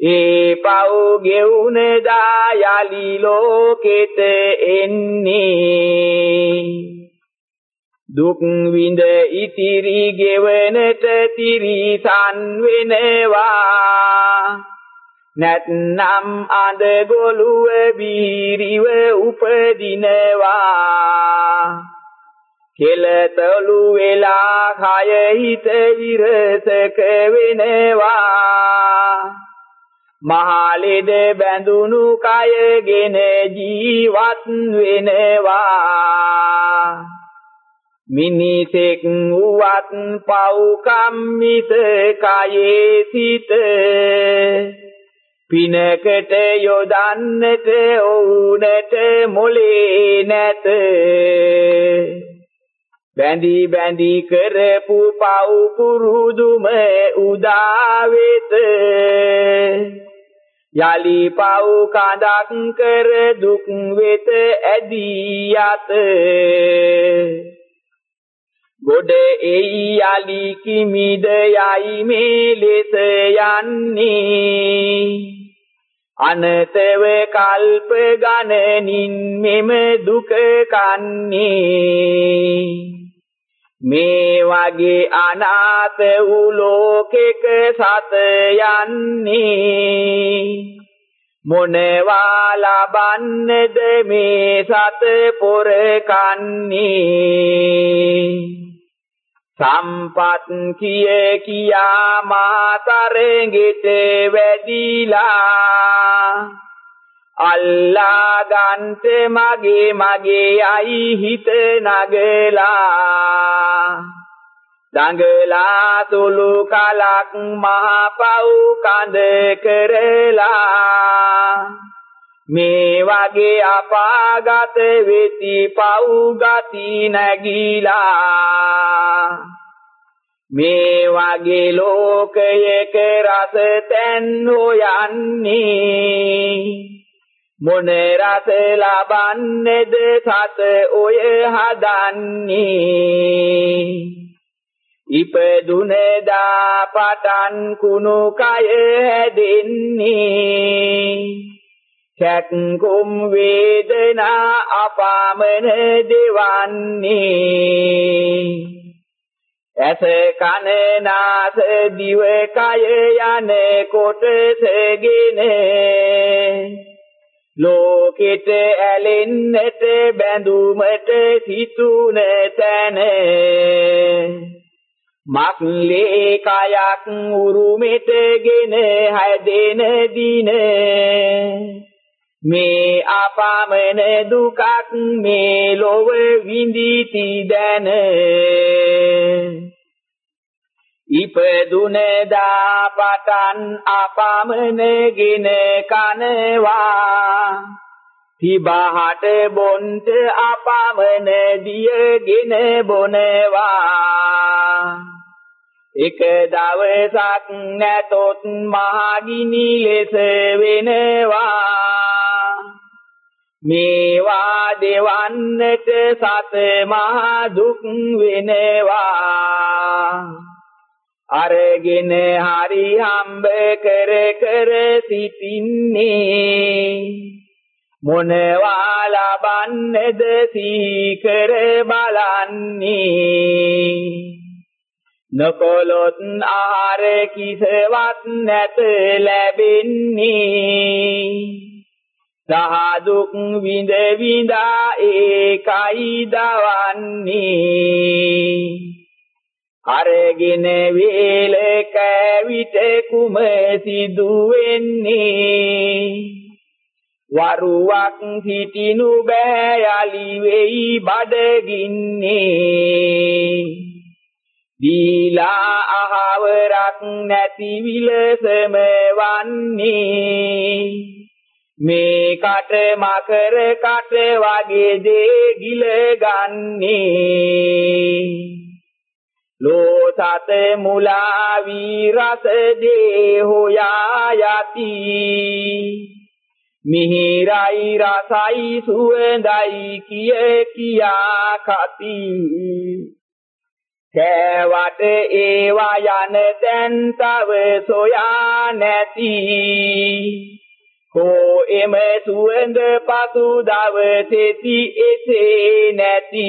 S2: ඒ පව් ගෙවුන දා යලි ලෝකෙට එන්නේ. දුක් විඳ ඉතිරි ගෙවනට තිරිසන් වෙනවා. නැත්නම් අඳ ගොළුව බීරිව උපදිනවා. කෙලතලු වෙලා කය හිත විරසක වෙනවා. මහලෙද බැඳුණු කයගෙන ජීවත් වෙනවා. මිනිසෙක් වුවත් පව්කම් මිස කයේ සිට පිනකට යොදන්නට ඔවුනට මොලේ නැත. බැඳි බැඳි කරපු පව් පුරුදුම උදා වෙත යලි පව් කඳක් කර දුක් වෙත ඇදී යත. ගොඩ එයි යලි කිමිද යයි මේ ලෙස යන්නේ. අනතව කල්ප ගණනින් මෙම දුක කන්නේ. මේ වගේ අනාථ වූ ලෝකෙක සත යන්නේ. මොනවා ලබන්නේද මේ සත පොර කන්නේ? සම්පත් කිය කියා මාතරෙඟෙට වැඩිලා අල්ලා ගන්ත මගේ මගේ අයි හිත නගලා. දඟලා සුළු කලක් මහ පව් කඳ කරලා. මේ වගේ අපාගත වෙති පව් ගති නැගිලා. මේ වගේ ලෝකයක රස තැන් හොයන්නේ. මොන රස ලබන්නේද සත ඔය හදන්නේ. ඉපදුනදා පටන් කුණු කය හැදෙන්නේ. සැක්කුම් වේදනා අපාමන දෙවන්නේ. ඇස කන නාස දිව කය යන කොටසගෙන ලෝකෙට ඇලෙන්නට බැඳුමට සිතුන තැන. මක්ලේ කයක් උරුමෙටගෙන හැදෙන දින මේ අපාමන දුකක් මේ ලොව විඳිති දැන. ඉපදුනදා පටන් අපාමනගෙන කනවා. තිබහට බොන්ට අපාමන දියගෙන බොනවා. එක දවසක් නැතොත් මහගිනි ලෙස වෙනවා. මේවා දෙවන්නට සත මහා දුක් වෙනවා. අරගෙන හරි හම්බ කර කර සිටින්නේ. මොනවා ලබන්නේද සීකර බලන්නේ. නකොලොත් ආහාර කිසවත් නැත ලැබෙන්නේ. සහදුක් විඳ විඳා ඒකයි දවන්නේ. අරගෙන වේල කැවිට කුම සිදු වෙන්නේ වරුවක් හිටිනු බෑ යලි වෙයි බඩගින්නේ. දීලා අහවරක් නැති විලසම වන්නේ. මේ කට මකර කට වගේ දේ ගිල ගන්නේ. ලෝසත මුලා වී රස දේ හොයා යති. මිහිරයි රසයි සුවඳයි කිය කියා කති. කෑවට ඒවා යන තැන් තව සොයා නැති. කෝ එම සුවඳ පසු දවසෙති එසේ නැති.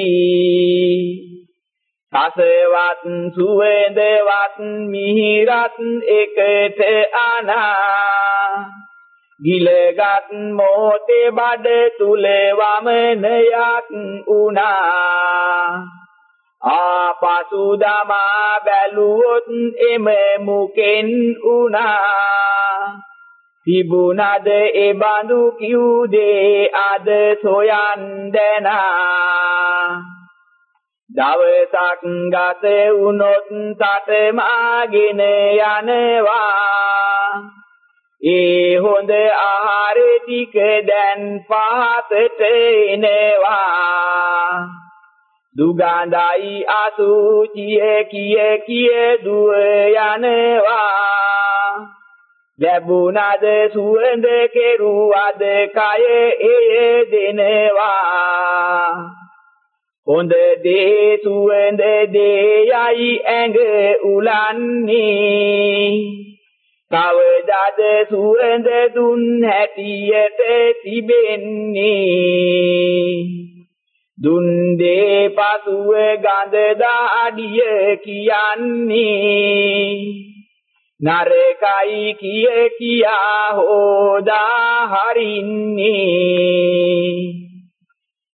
S2: සසවත් සුවඳවත් මිහිරත් එකට අනා. ගිලගත් මොතේ බඩ තුල වමනයක් උනා. ආපසු දමා බැලුවොත් එම මුකෙන් උනා තිබුණද ඒ බඳු කිව් දේ අද සොයන් දැනා. දවසක් ගත වුනොත් තට මාගෙන යනවා. ඒ හොඳ ආහාර ටික දැන් පහතට එනවා. දුගඳයි අසුචිය කිය කිය දුව යනවා. ලැබුණද සුවඳ කෙරුවද කය එය දෙනවා. හොඳ දේ සුවඳ දේයයි ඇඟ උලන්නේ. කවදාද සුවඳ දුන් හැටියට තිබෙන්නේ. දුන් දේ පසුව ගඳ දාඩිය කියන්නේ. නරකයි කිය කියා හොදා හරින්නේ.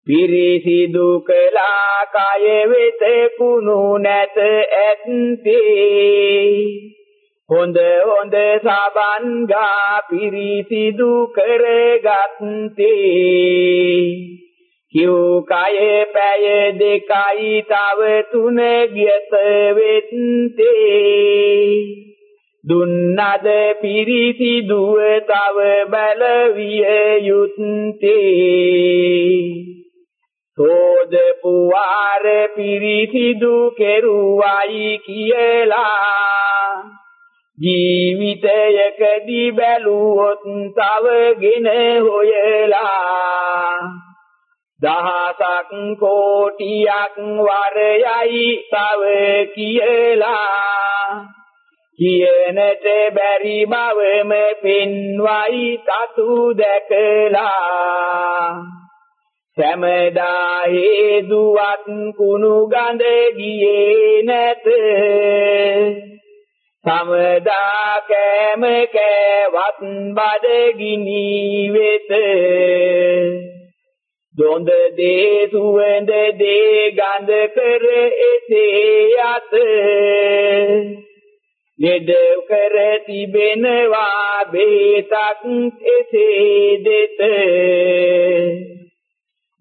S2: පිරිසිදු කළා කය වෙත කුණු නැත ඇත්තේ. හොඳ හොඳ සබන් ගා පිරිසිදු කරගත්තේ. කිව් කය පැය දෙකයි තව තුන ගියත වෙත්තේ. දුන්නද පිරිසිදුව තව බලවිය යුත්තේ සෝද පුවාර පිරිසිදු කෙරුවයි කියලා. ජීවිතයකදී බැලුවොත් තවගෙන හොයලා දහසක් කෝටියක් වරයයි තව කියලා. කියනට බැරි බවම පින්වයි තතු දැකලා. සෑමදා හේදුවත් කුණු ගඳ ගියේ නැත. සමදා කෑම කෑවත් බඩගිනි වෙත. දොඳ දේ සුවඳ දේ ගඳ කර එසේ යත ලෙඩ කර තිබෙනවා බේතක් එසේ දෙත.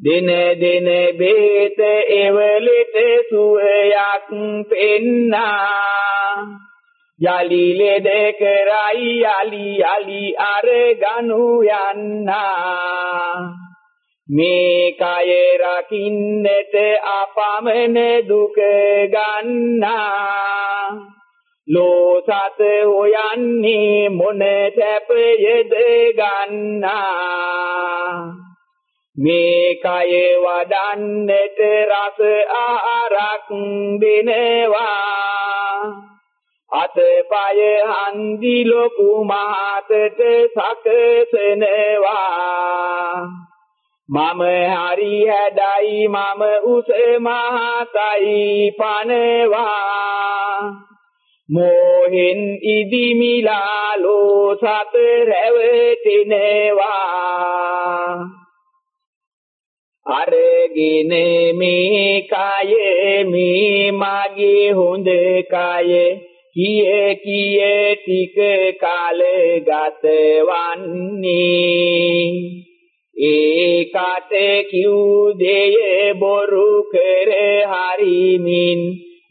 S2: දින දින බේත එවලෙට සුවයක් පෙන්නා. යලි ලෙඩ කරයි යලි යලි අරගනු යන්නා. මේ කය රකින්නට අපමණ දුක ගන්නා. ලෝසත හොයන්නේ මොන සැපයද ගන්නා. මේ කය වඩන්නට රස ආරක් දෙනවා. අතපය හන්දි ලොකු මහතට සකසනවා. මම හරි හැඩයි මම උස මහතයි පනවා. මෝහෙන් ඉදිමිලා ලෝසත රැවටෙනවා. අරගෙන අරගෙන මේ කය මේ මගේ හොඳ කය කිය කිය ටික කාල ගතවන්නේ ඒකට කිව් දෙය බොරු කර හරිමින්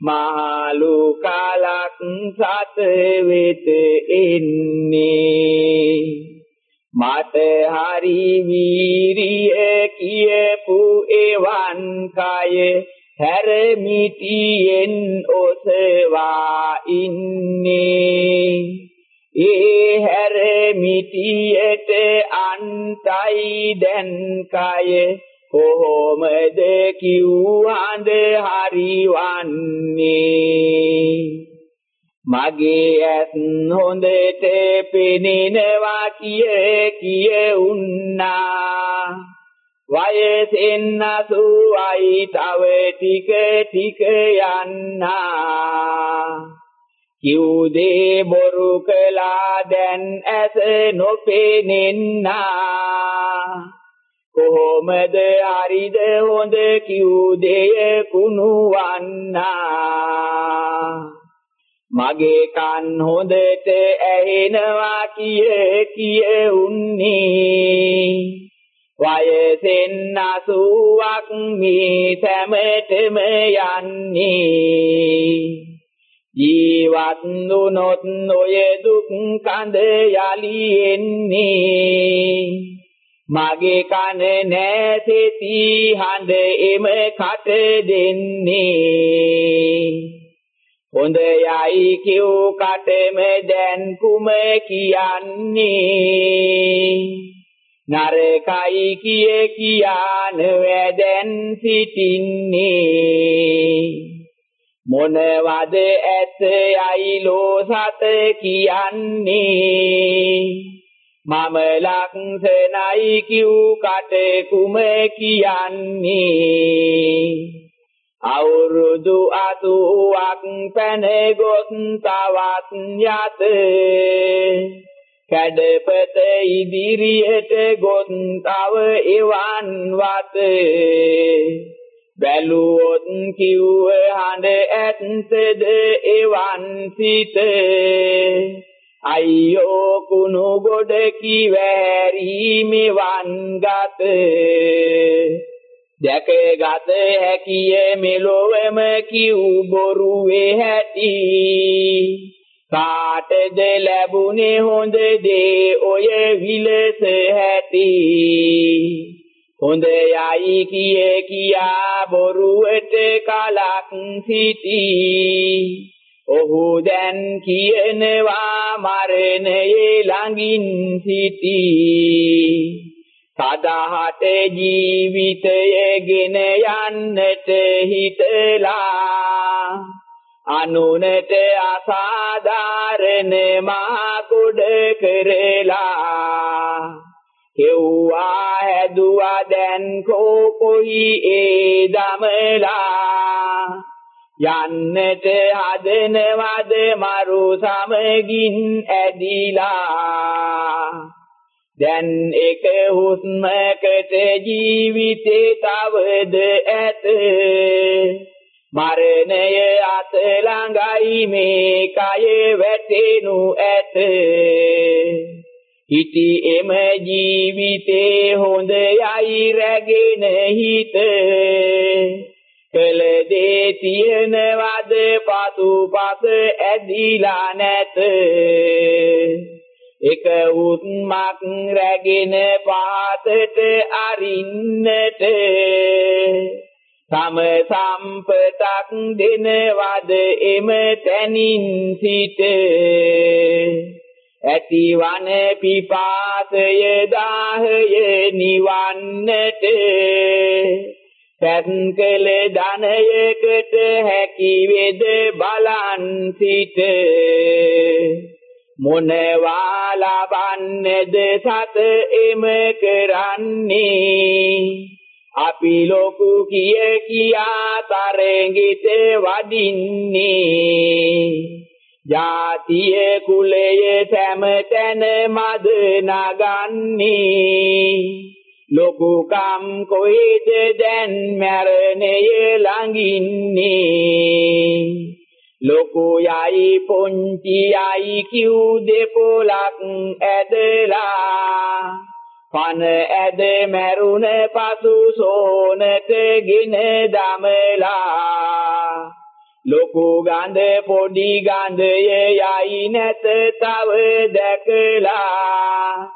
S2: මහලු කලක් සත වෙත එන්නේ. මට හරි වීරිය කියපු එවන් කය හැරමිටියෙන් ඔසවා ඉන්නේ. ඒ හැරමිටියට අන්තයි දැන් කය. කොහොමද කිව්වඳ හරිවන්නේ? මගේ ඇස් හොඳට පෙනෙනවා කිය කිය උන්නා. වයසෙන් අසුවයි තව ටික ටික යන්නා. කිව්දේ බොරු කළා දැන් ඇස නොපෙනෙන්නා. කොහොමද හරිද හොඳ කිව්දේ කුණුවන්නා. මගේ කන් හොඳට ඇහෙනවා කිය කිය උන්නේ වයසෙන් අසුවක් මේ සැමටම යන්නේ. ජීවත් වුනොත් ඔය දුක් කඳ යලි එන්නේ මගේ කන නැසෙති හඬ එම කට දෙන්නේ. හොඳ යයි කිව් කටම දැන් කුම කියන්නේ. නරකයි කිය කියාන වැදෙන් සිටින්නේ. මොනවද ඇත යයි ලෝසත කියන්නේ? මම ලක්ෂණයි කිව් කට කුම කියන්නේ. අවුරුදු අතුවක් පැන ගොස් තවත් යත. කැඩපත ඉදිරියට ගොස් තව එවන් වත. බැලුවොත් කිව්ව හඬ ඇත්තද? එවන් සිත. අයියෝ කුණු ගොඩ කිවැරි මෙවන් ගත. දැකගත හැකිය මෙලොවම කිව් බොරුවේ හැටි කාටද ලැබුණේ හොඳ දේ ඔය විලස හැටි. හොඳ යයි කිය කියා බොරුවට කලක් සිටි. ඔහු දැන් කියනවා මරණයේ ළඟින් සිටි. සදාහට ජීවිතයගෙන යන්නට හිතලා. අනුනට අසාධාරණ මහා කුඩ කරලා. කෙව්වා හැදුවා දැන් කෝකොයි ඒ දමලා. යන්නට හදනවද මරු සමගින් ඇදිලා. දැන් එක හුස්මකට ජීවිතේ තවද ඇත. මරණය අත ළඟයි මේ කය වැටෙනු ඇත. හිටි එම ජීවිතේ හොඳ යයි රැගෙන හිත කළ දේ තියනවද පසුපස ඇදිලා නැත. එක උත්මක් රැගෙන පාතට අරින්නට. සම සම්පතක් දෙනවද එම තැනින් සිට. ඇතිවන පිපාසය දාහය නිවන්නට. පැත්කල ධනයකට හැකි වේද බලන් සිට. මොනවා ලබන්නේද සත එම කරන්නේ? අපි ලොකු කිය කියා තරංගිත වඩින්නේ. ජාතිය කුලය සෑම තැන මද නගන්නේ. ලොකුකම් කොයිද දැන් මරණය ළඟින්නේ? ලොකු යයි පොන්චි යයි කිව් දෙපොලක් ඇදලා. පන ඇද මැරුණ පසු සෝනට ගෙන දමලා. ලොකු ගඳ පොඩි ගඳය යයි නැත තව දැකලා.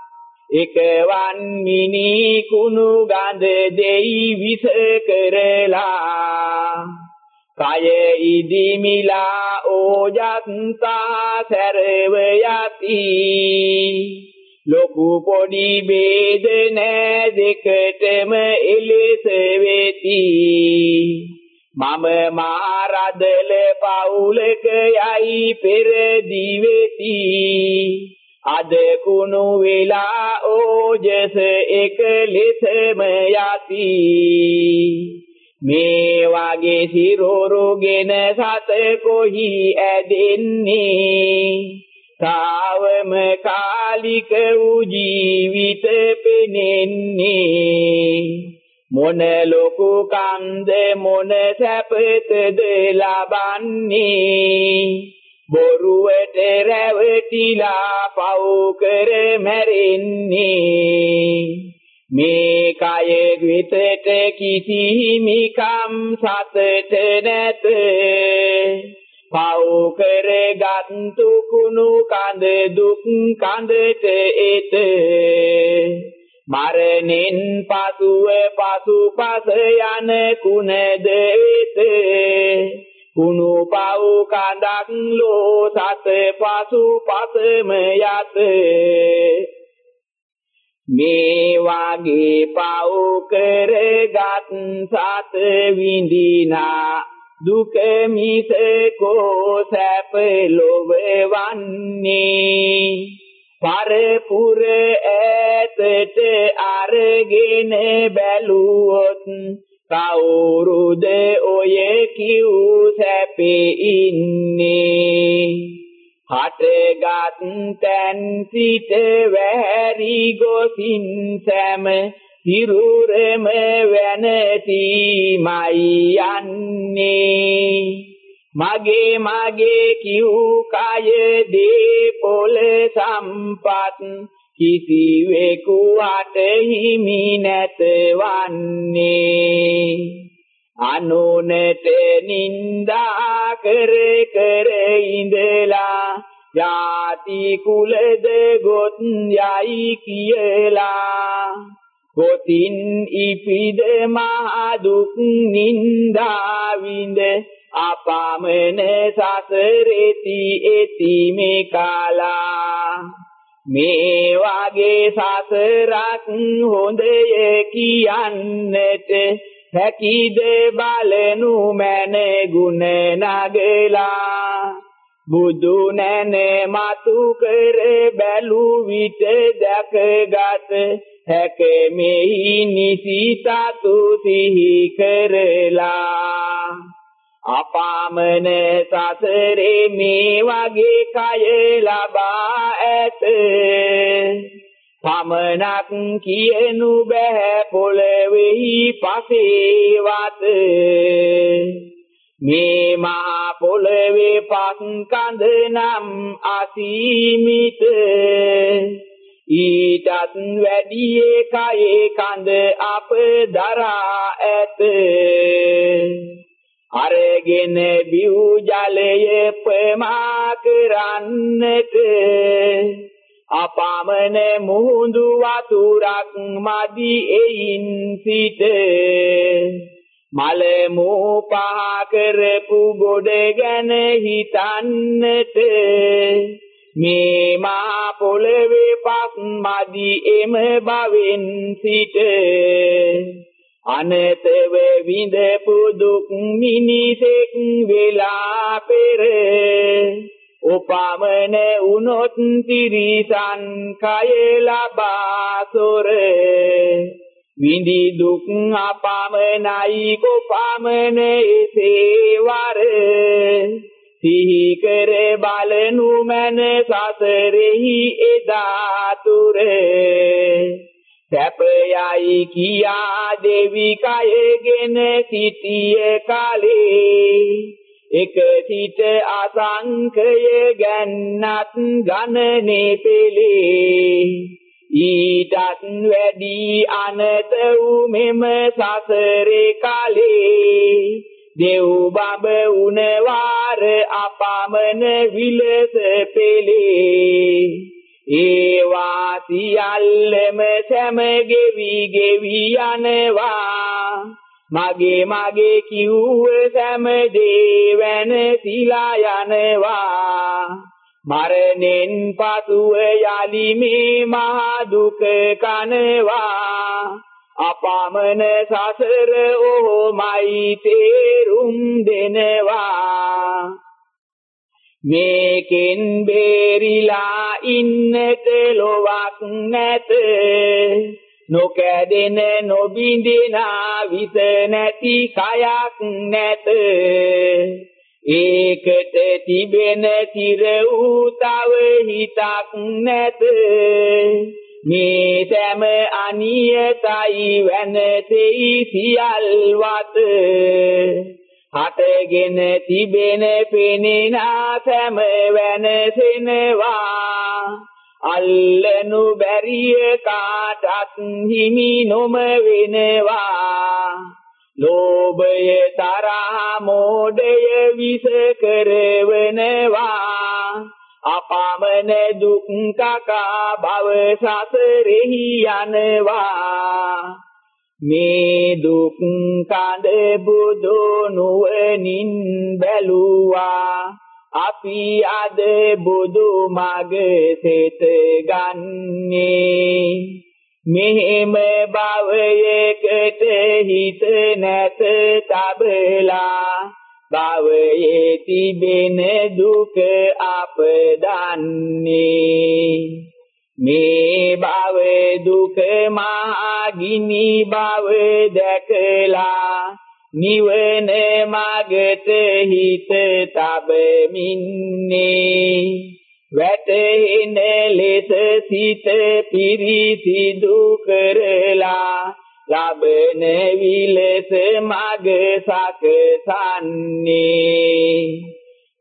S2: එකවන් මිනි කුණු ගඳ දෙයි විස කරලා. කය ඉදිමිලා ඕජත්තා සැරව යති. ලොකු පොඩි ભેද නැ දෙකටම එලෙස වෙති. මම මාරදල පවුලක යයි පෙර දිවෙති අද කුණු වෙලා ඕජස එක ලෙසම යති. මේ වගේ සිරෝරුගෙන සත කොහි ඇදෙන්නේ? තාවම කාලික වූ ජීවිත පෙනෙන්නේ. මොන ලොකු කන්ද මොන සැපතද ලබන්නේ බොරුවට රැවටිලා පව් කර මැරෙන්නේ. මේ කය විතට කිසි හිමිකම් සතට නැත. පව් කරගත්තු කුණු කඳ දුක් කඳට එත. මරණෙන් පසුව පසුපස යන කුණද වෙත කුණු පව් කඳක් ලෝ සත පසුපසම යත. මේ වාගේ පව් කරගත් සත විඳිනා දුක මිස කෝ සැප ලොව වන්නේ. පරපුර ඈතට අරගෙන බැලුවොත් කවුරුද ඔය කිව් සැපේ ඉන්නේ? හටගත් තැන් සිට වැහැරි ගොසින් සෑම සිරුරම වැනසීමයි යන්නේ. මගේ මගේ කිව් කය දීපොල සම්පත් කිසිවෙකු අට හිමි නැතවන්නේ. අනුනට නින්දා කර කර ඉඳලා ජාති කුලද ගොත් යයි කියලා. ගොතින් ඉපිද මහ දුක් නින්දා විඳ අපාමන සසරෙති එති මේ කාලා. මේ වගේ සසරක් හොඳය කියන්නට හැකිද බලනු මැන ගුණ නගලා. බුදු නැන මතු කර බැලු විට දැකගත හැක මෙහි නිසිතතු සිහි කරලා. අපාමන සසරේ මේ වගේ කය ලබා ඇත. පමනක් කියනු බෑ පොළවෙහි පසේවත මේ මහා පොළවේ පස් කඳ නම් අසීමිත. ඊටත් වැඩි කයේ කඳ අප දරා ඇත. අරගෙන බිව් ජලය ප්‍රමා කරන්නට. අපාමන මුහුදු වතුරක් මදි එයින් සිට. මල මෝ පහ කරපු ගොඩ ගැන හිතන්නට. මේ මා පොළවේ පස් මදි එම බවෙන් සිට. අනතව විඳපු දුක් මිනිසෙක් වෙලා පෙර. උපමන උනොත් තිරිසන් කය ලබා සොර. විඳි දුක් අපමණයි කොපමණ එසේවර සිහි කර බලනු මන සසරෙහි එදා තුරේ. සැපයයි කියා දෙවි කයගෙන සිටිය කලේ. එක සිට අසංකය ගැන්නත් ගණනේ පෙළේ. ඊටත් වැඩි අනත වූ මෙම සසරේ කලේ. දෙව් බබ උන වාර අපමණ විලස පෙළේ. ඒවා සියල්ලම සැම ගෙවි ගෙවි යනවා. මගේ මගේ කිව්ව සැම දේ වෙන සිලා යනවා. මරණෙන් පසුව යලි මේ මහ දුක කනවා. අපමණ සසර ඕමයි තේරුම් දෙනවා. මේකෙන් බේරිලා ඉන්නට ලොවක් නැත. නොකැදෙන නොබින්දින විස නැති කයක් නැත. ඒකට තිබෙන තිර වූ තව හිතක් නැත. මේ සෑම අනියතයි වෙනසෙයි සියල්වත්. හටගෙන තිබෙන පෙනෙන සෑම වෙනසෙනවා අල්ලනු බැරිය කාටත් හිමි නොම වෙනවා. ලෝභය තරහ මෝඩය විස කරවනවා. අපමණ දුක් කකා භව සසරෙහි යනවා. මේ දුක් කඳ බුදු නුවණින් බැලුවා. අපි අද බුදු මග සෙත ගන්නේ. මෙහෙම භවයකට හිත නැත තබලා. භවයේ තිබෙන දුක අප දන්නේ. මේ භව දුක මහා ගිනි භව දැකලා නිවන මගට හිත තබමින්නේ. වැටෙන ලෙස සිත පිරිසිදු කරලා ලබන විලස මග සකසන්නේ.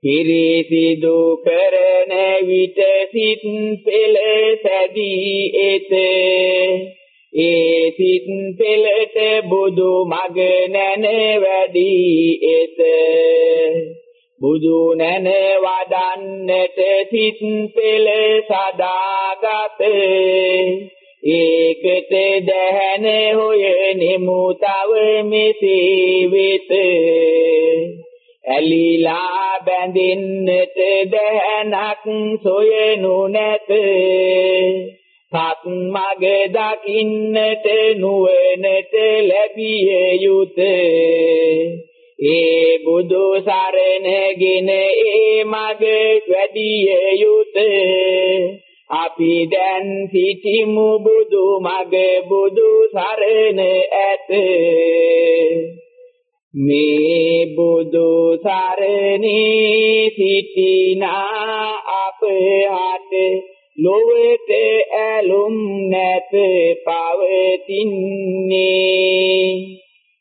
S2: පිරිසිදු කරන විට සිත් පෙළ සැදී එත. ඒ සිත් පෙළට බුදු මග නැන වැඩි එත. බුදු නැන වඩන්නට සිත් පෙළ සදාගත. ඒකට දැහැන හොය නෙමු තව මෙසේ වෙත. ඇලිලා බැඳින්නට දැහැනක් සොයනු නැත. සත් මග දකින්නට නුවණට ලැබිය යුතේ. ඒ බුදු සරණගෙන ඒ මග වැඩිය යුතේ. අපි දැන් සිටිමු බුදු මග බුදු සරණ ඇත. මේ බුදු සරණේ සිටිනා අප හට ලොවට ඇලුම් නැත පවතින්නේ.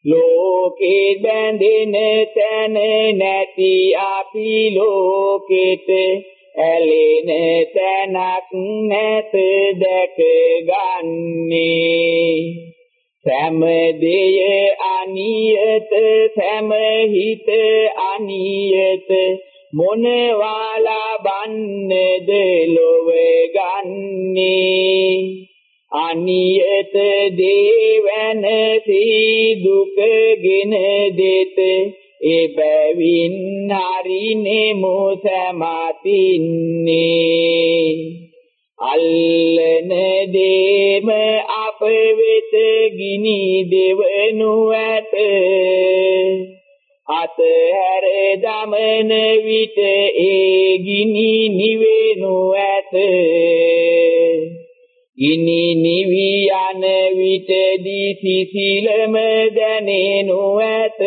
S2: ලෝකේ බැඳෙන තැන නැති අපි ලෝකෙට ඇලෙන තැනක් නැත දැක ගන්නේ. සෑම දෙය අනියත සෑම හිත අනියත. මොනවාලා බන්නද ලොව ගන්නේ? අනියත දේවන සී දුකගෙන දෙත. එබැවින් හරිනේ මොසමතින්නේ අල්ලන දේම අප වෙත ගිනි දෙවනු ඇත. අතහැර දමන විට ඒ ගිනි නිවෙනු ඇත. ගිනි නිවි යන විටදී සිසිලම දැනෙනු ඇත.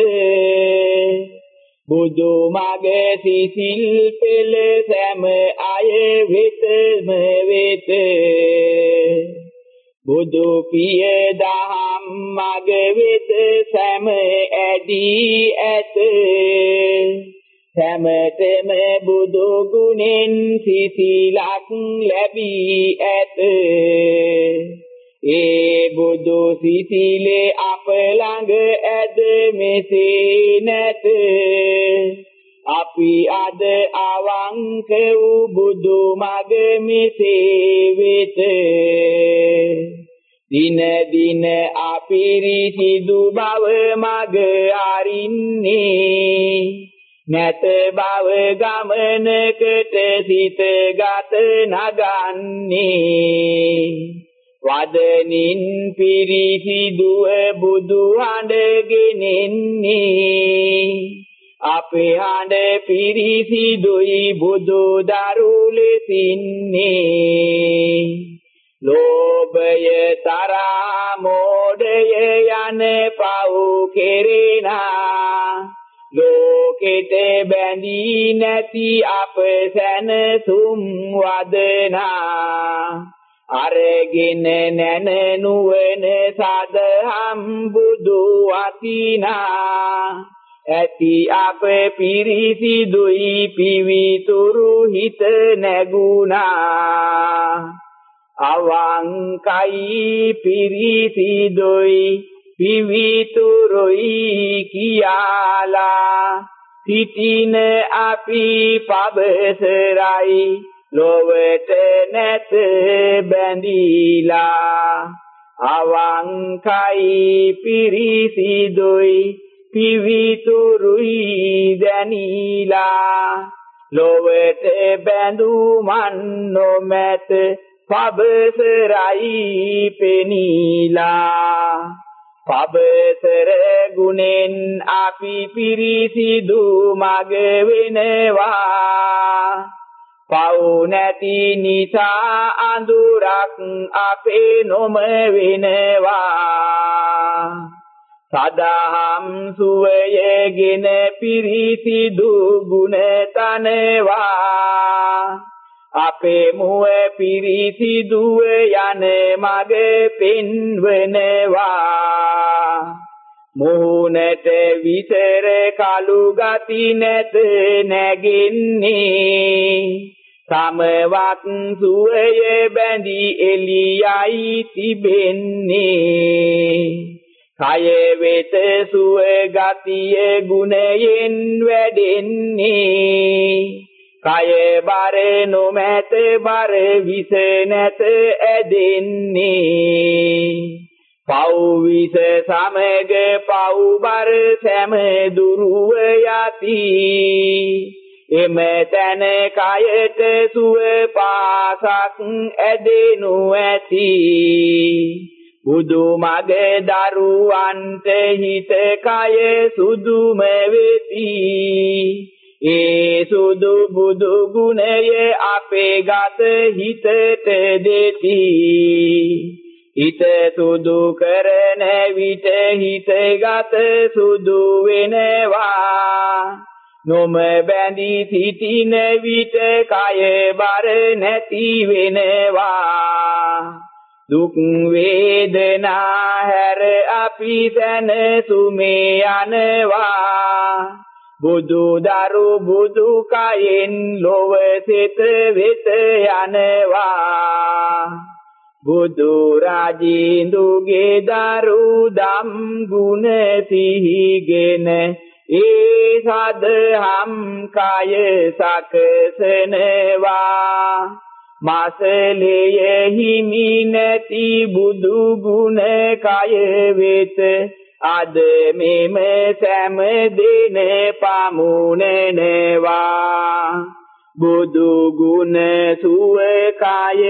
S2: බුදු මග සිසිල් පෙළ සෑම අය වෙතම වෙත. බුදු පිය දහම් මග වෙත සෑම ඇදී ඇත. සෑමතෙම බුදු ගුණෙන් සිසිලක් ලැබී ඇත. ඒ බුදු සිසිලේ අප ළඟ ඇද මෙසේ නැත. අපි අද අවංක වූ බුදු මග මෙසේ වෙත. දින දින අපිරිසිදු බව මග අරින්නේ. නැත බව ගමනකට සිතගත නගන්නේ. වදනින් පිරිසිදුව බුදු හඬගෙනෙන්නේ අපේ හඬ පිරිසිදුයි බුදු දරු ලෙසින්නේ ලෝභය තරහ මෝඩය යන පව් කෙරෙනා. ලෝකෙට බැඳී නැති අප සැනසුම් වදනා. අරගෙන නැන නුවන සදහම් බුදු අතිනා ඇති අප පිරිසිදුයි පිවිතුරු හිත නැගුණා. අවංකයි පිරිසිදුයි පිවිතුරුයි කියාලා. සිටින අපි පබසරයි ලොවට නැත බැඳීලා. අවංකයි පිරිසිදුයි පිවිතුරුයි දැනීලා. ලොවට බැඳුමන් නොමැත පබසරයි පෙනීලා. පබසර ගුණෙන් අපි පිරිසිදු මග වෙනවා. පව් නැති නිසා අඳුරක් අපේ නොම වෙනවා. සදහම් සුවයගෙන පිරිසිදු ගුණ තනවා. අපේ මුව පිරිසිදුව යන මග පෙන්වනවා. මුහුණට විතර කළු ගති නැත නැගින්නේ. සමවත් සුවය බැඳි එළියයි තිබෙන්නේ. කය වෙත සුව ගතිය ගුණයෙන් වැඩෙන්නේ. කය බර නොමැත බර විස නැත ඇදෙන්නේ. පව් විස සමග පව් බර සෑම දුරුව යති. එම තන කයට සුව පාසක් ඇදෙනු ඇති. බුදු මගේ දරුවන්ට හිත කය සුදුම වෙති. ඒ සුදු බුදු ගුණය අපේ ගත හිතට දෙති. හිත සුදු කරන විට හිත ගත සුදු වෙනවා. නොම බැඳී සිටින විට කය බර නැති වෙනවා. දුක් වේදනා හැර අපි සැනසුමේ යනවා. බුදු දරු බුදු කයෙන් ලොව සිත වෙත යනවා. බුදු රාජින්දුගේ දරු දම් ගුණ සිහිගෙන ඒ සදහම් කය සකසනවා. මාසලයේ හිමි නැති බුදු ගුණ කය වෙත අද මෙම සෑම දින පමුණනවා. බුදු ගුණ සුව කය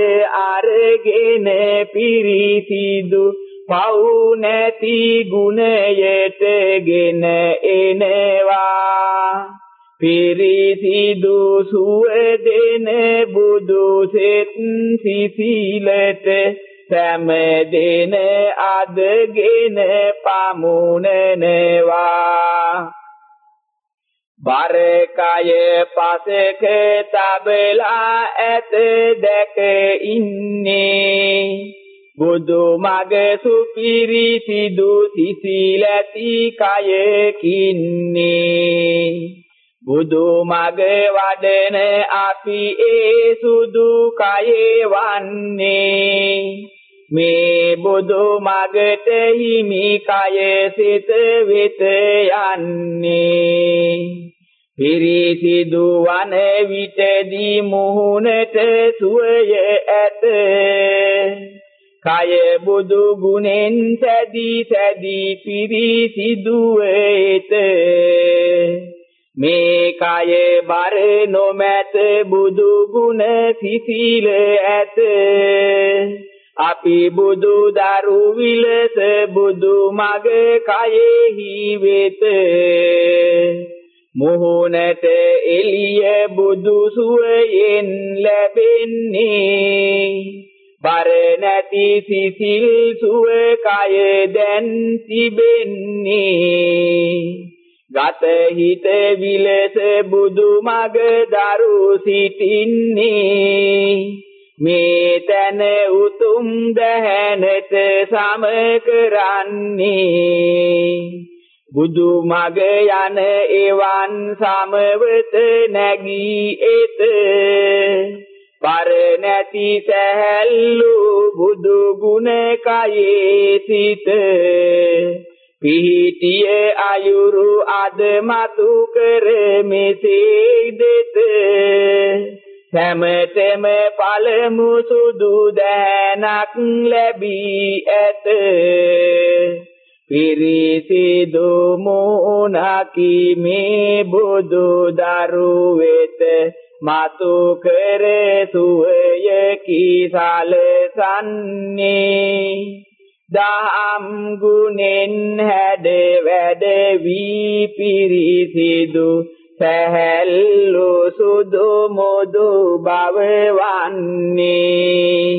S2: අරගෙන පිරිසිදු පව් නැති ගුණයටගෙන එනවා. පිරිසිදු සුව දෙන බුදු සෙත් සිසිලට සෑම දින අදගෙන පමුණනවා. බරකය පසක තබලා ඇත දැක ඉන්නේ. බුදු මග සුපිරි සිදු සිසිලැති කයකින්නේ. බුදු මග වඩන අපි ඒ සුදු කයේ වන්නේ. මේ බුදු මගට හිමි කය සිත වෙත යන්නේ. පිරිසිදු වන විටදී මුහුණට සුවය ඇත. කය බුදු ගුණෙන් සැදී සැදී පිරිසිදු වෙත මේ කය බර නොමැත බුදු ගුණ සිසිල ඇත. අපි බුදු දරු විලස බුදු මග කයෙහි වෙත. මොහොනට එළිය බුදු සුවයෙන් ලැබෙන්නේ බර නැති සිසිල් සුව කය දැන් තිබෙන්නේ. ගත හිත විලස බුදු මග දරු සිටින්නේ. මේ තන උතුම් දහනට සම කරන්නේ. බුදු මග යන එවන් සමවත නැගී එත. පර නැති සැහැල්ලු බුදු ගුණ කයේ සිට පිහිටිය අයුරු අද මතු කර මෙසේ දෙත. සෑමතෙම පළමු සුදු දෑනක් ලැබී ඇත. පිරිසිදු මොනකි මේ බුදු දරු වෙත මතු කර සුවය කිසලසන්නේ. දහම් ගුණෙන් හැඩ වැඩ වී පිරිසිදු සැහැල්ලු සුදු මුදු බව වන්නේ.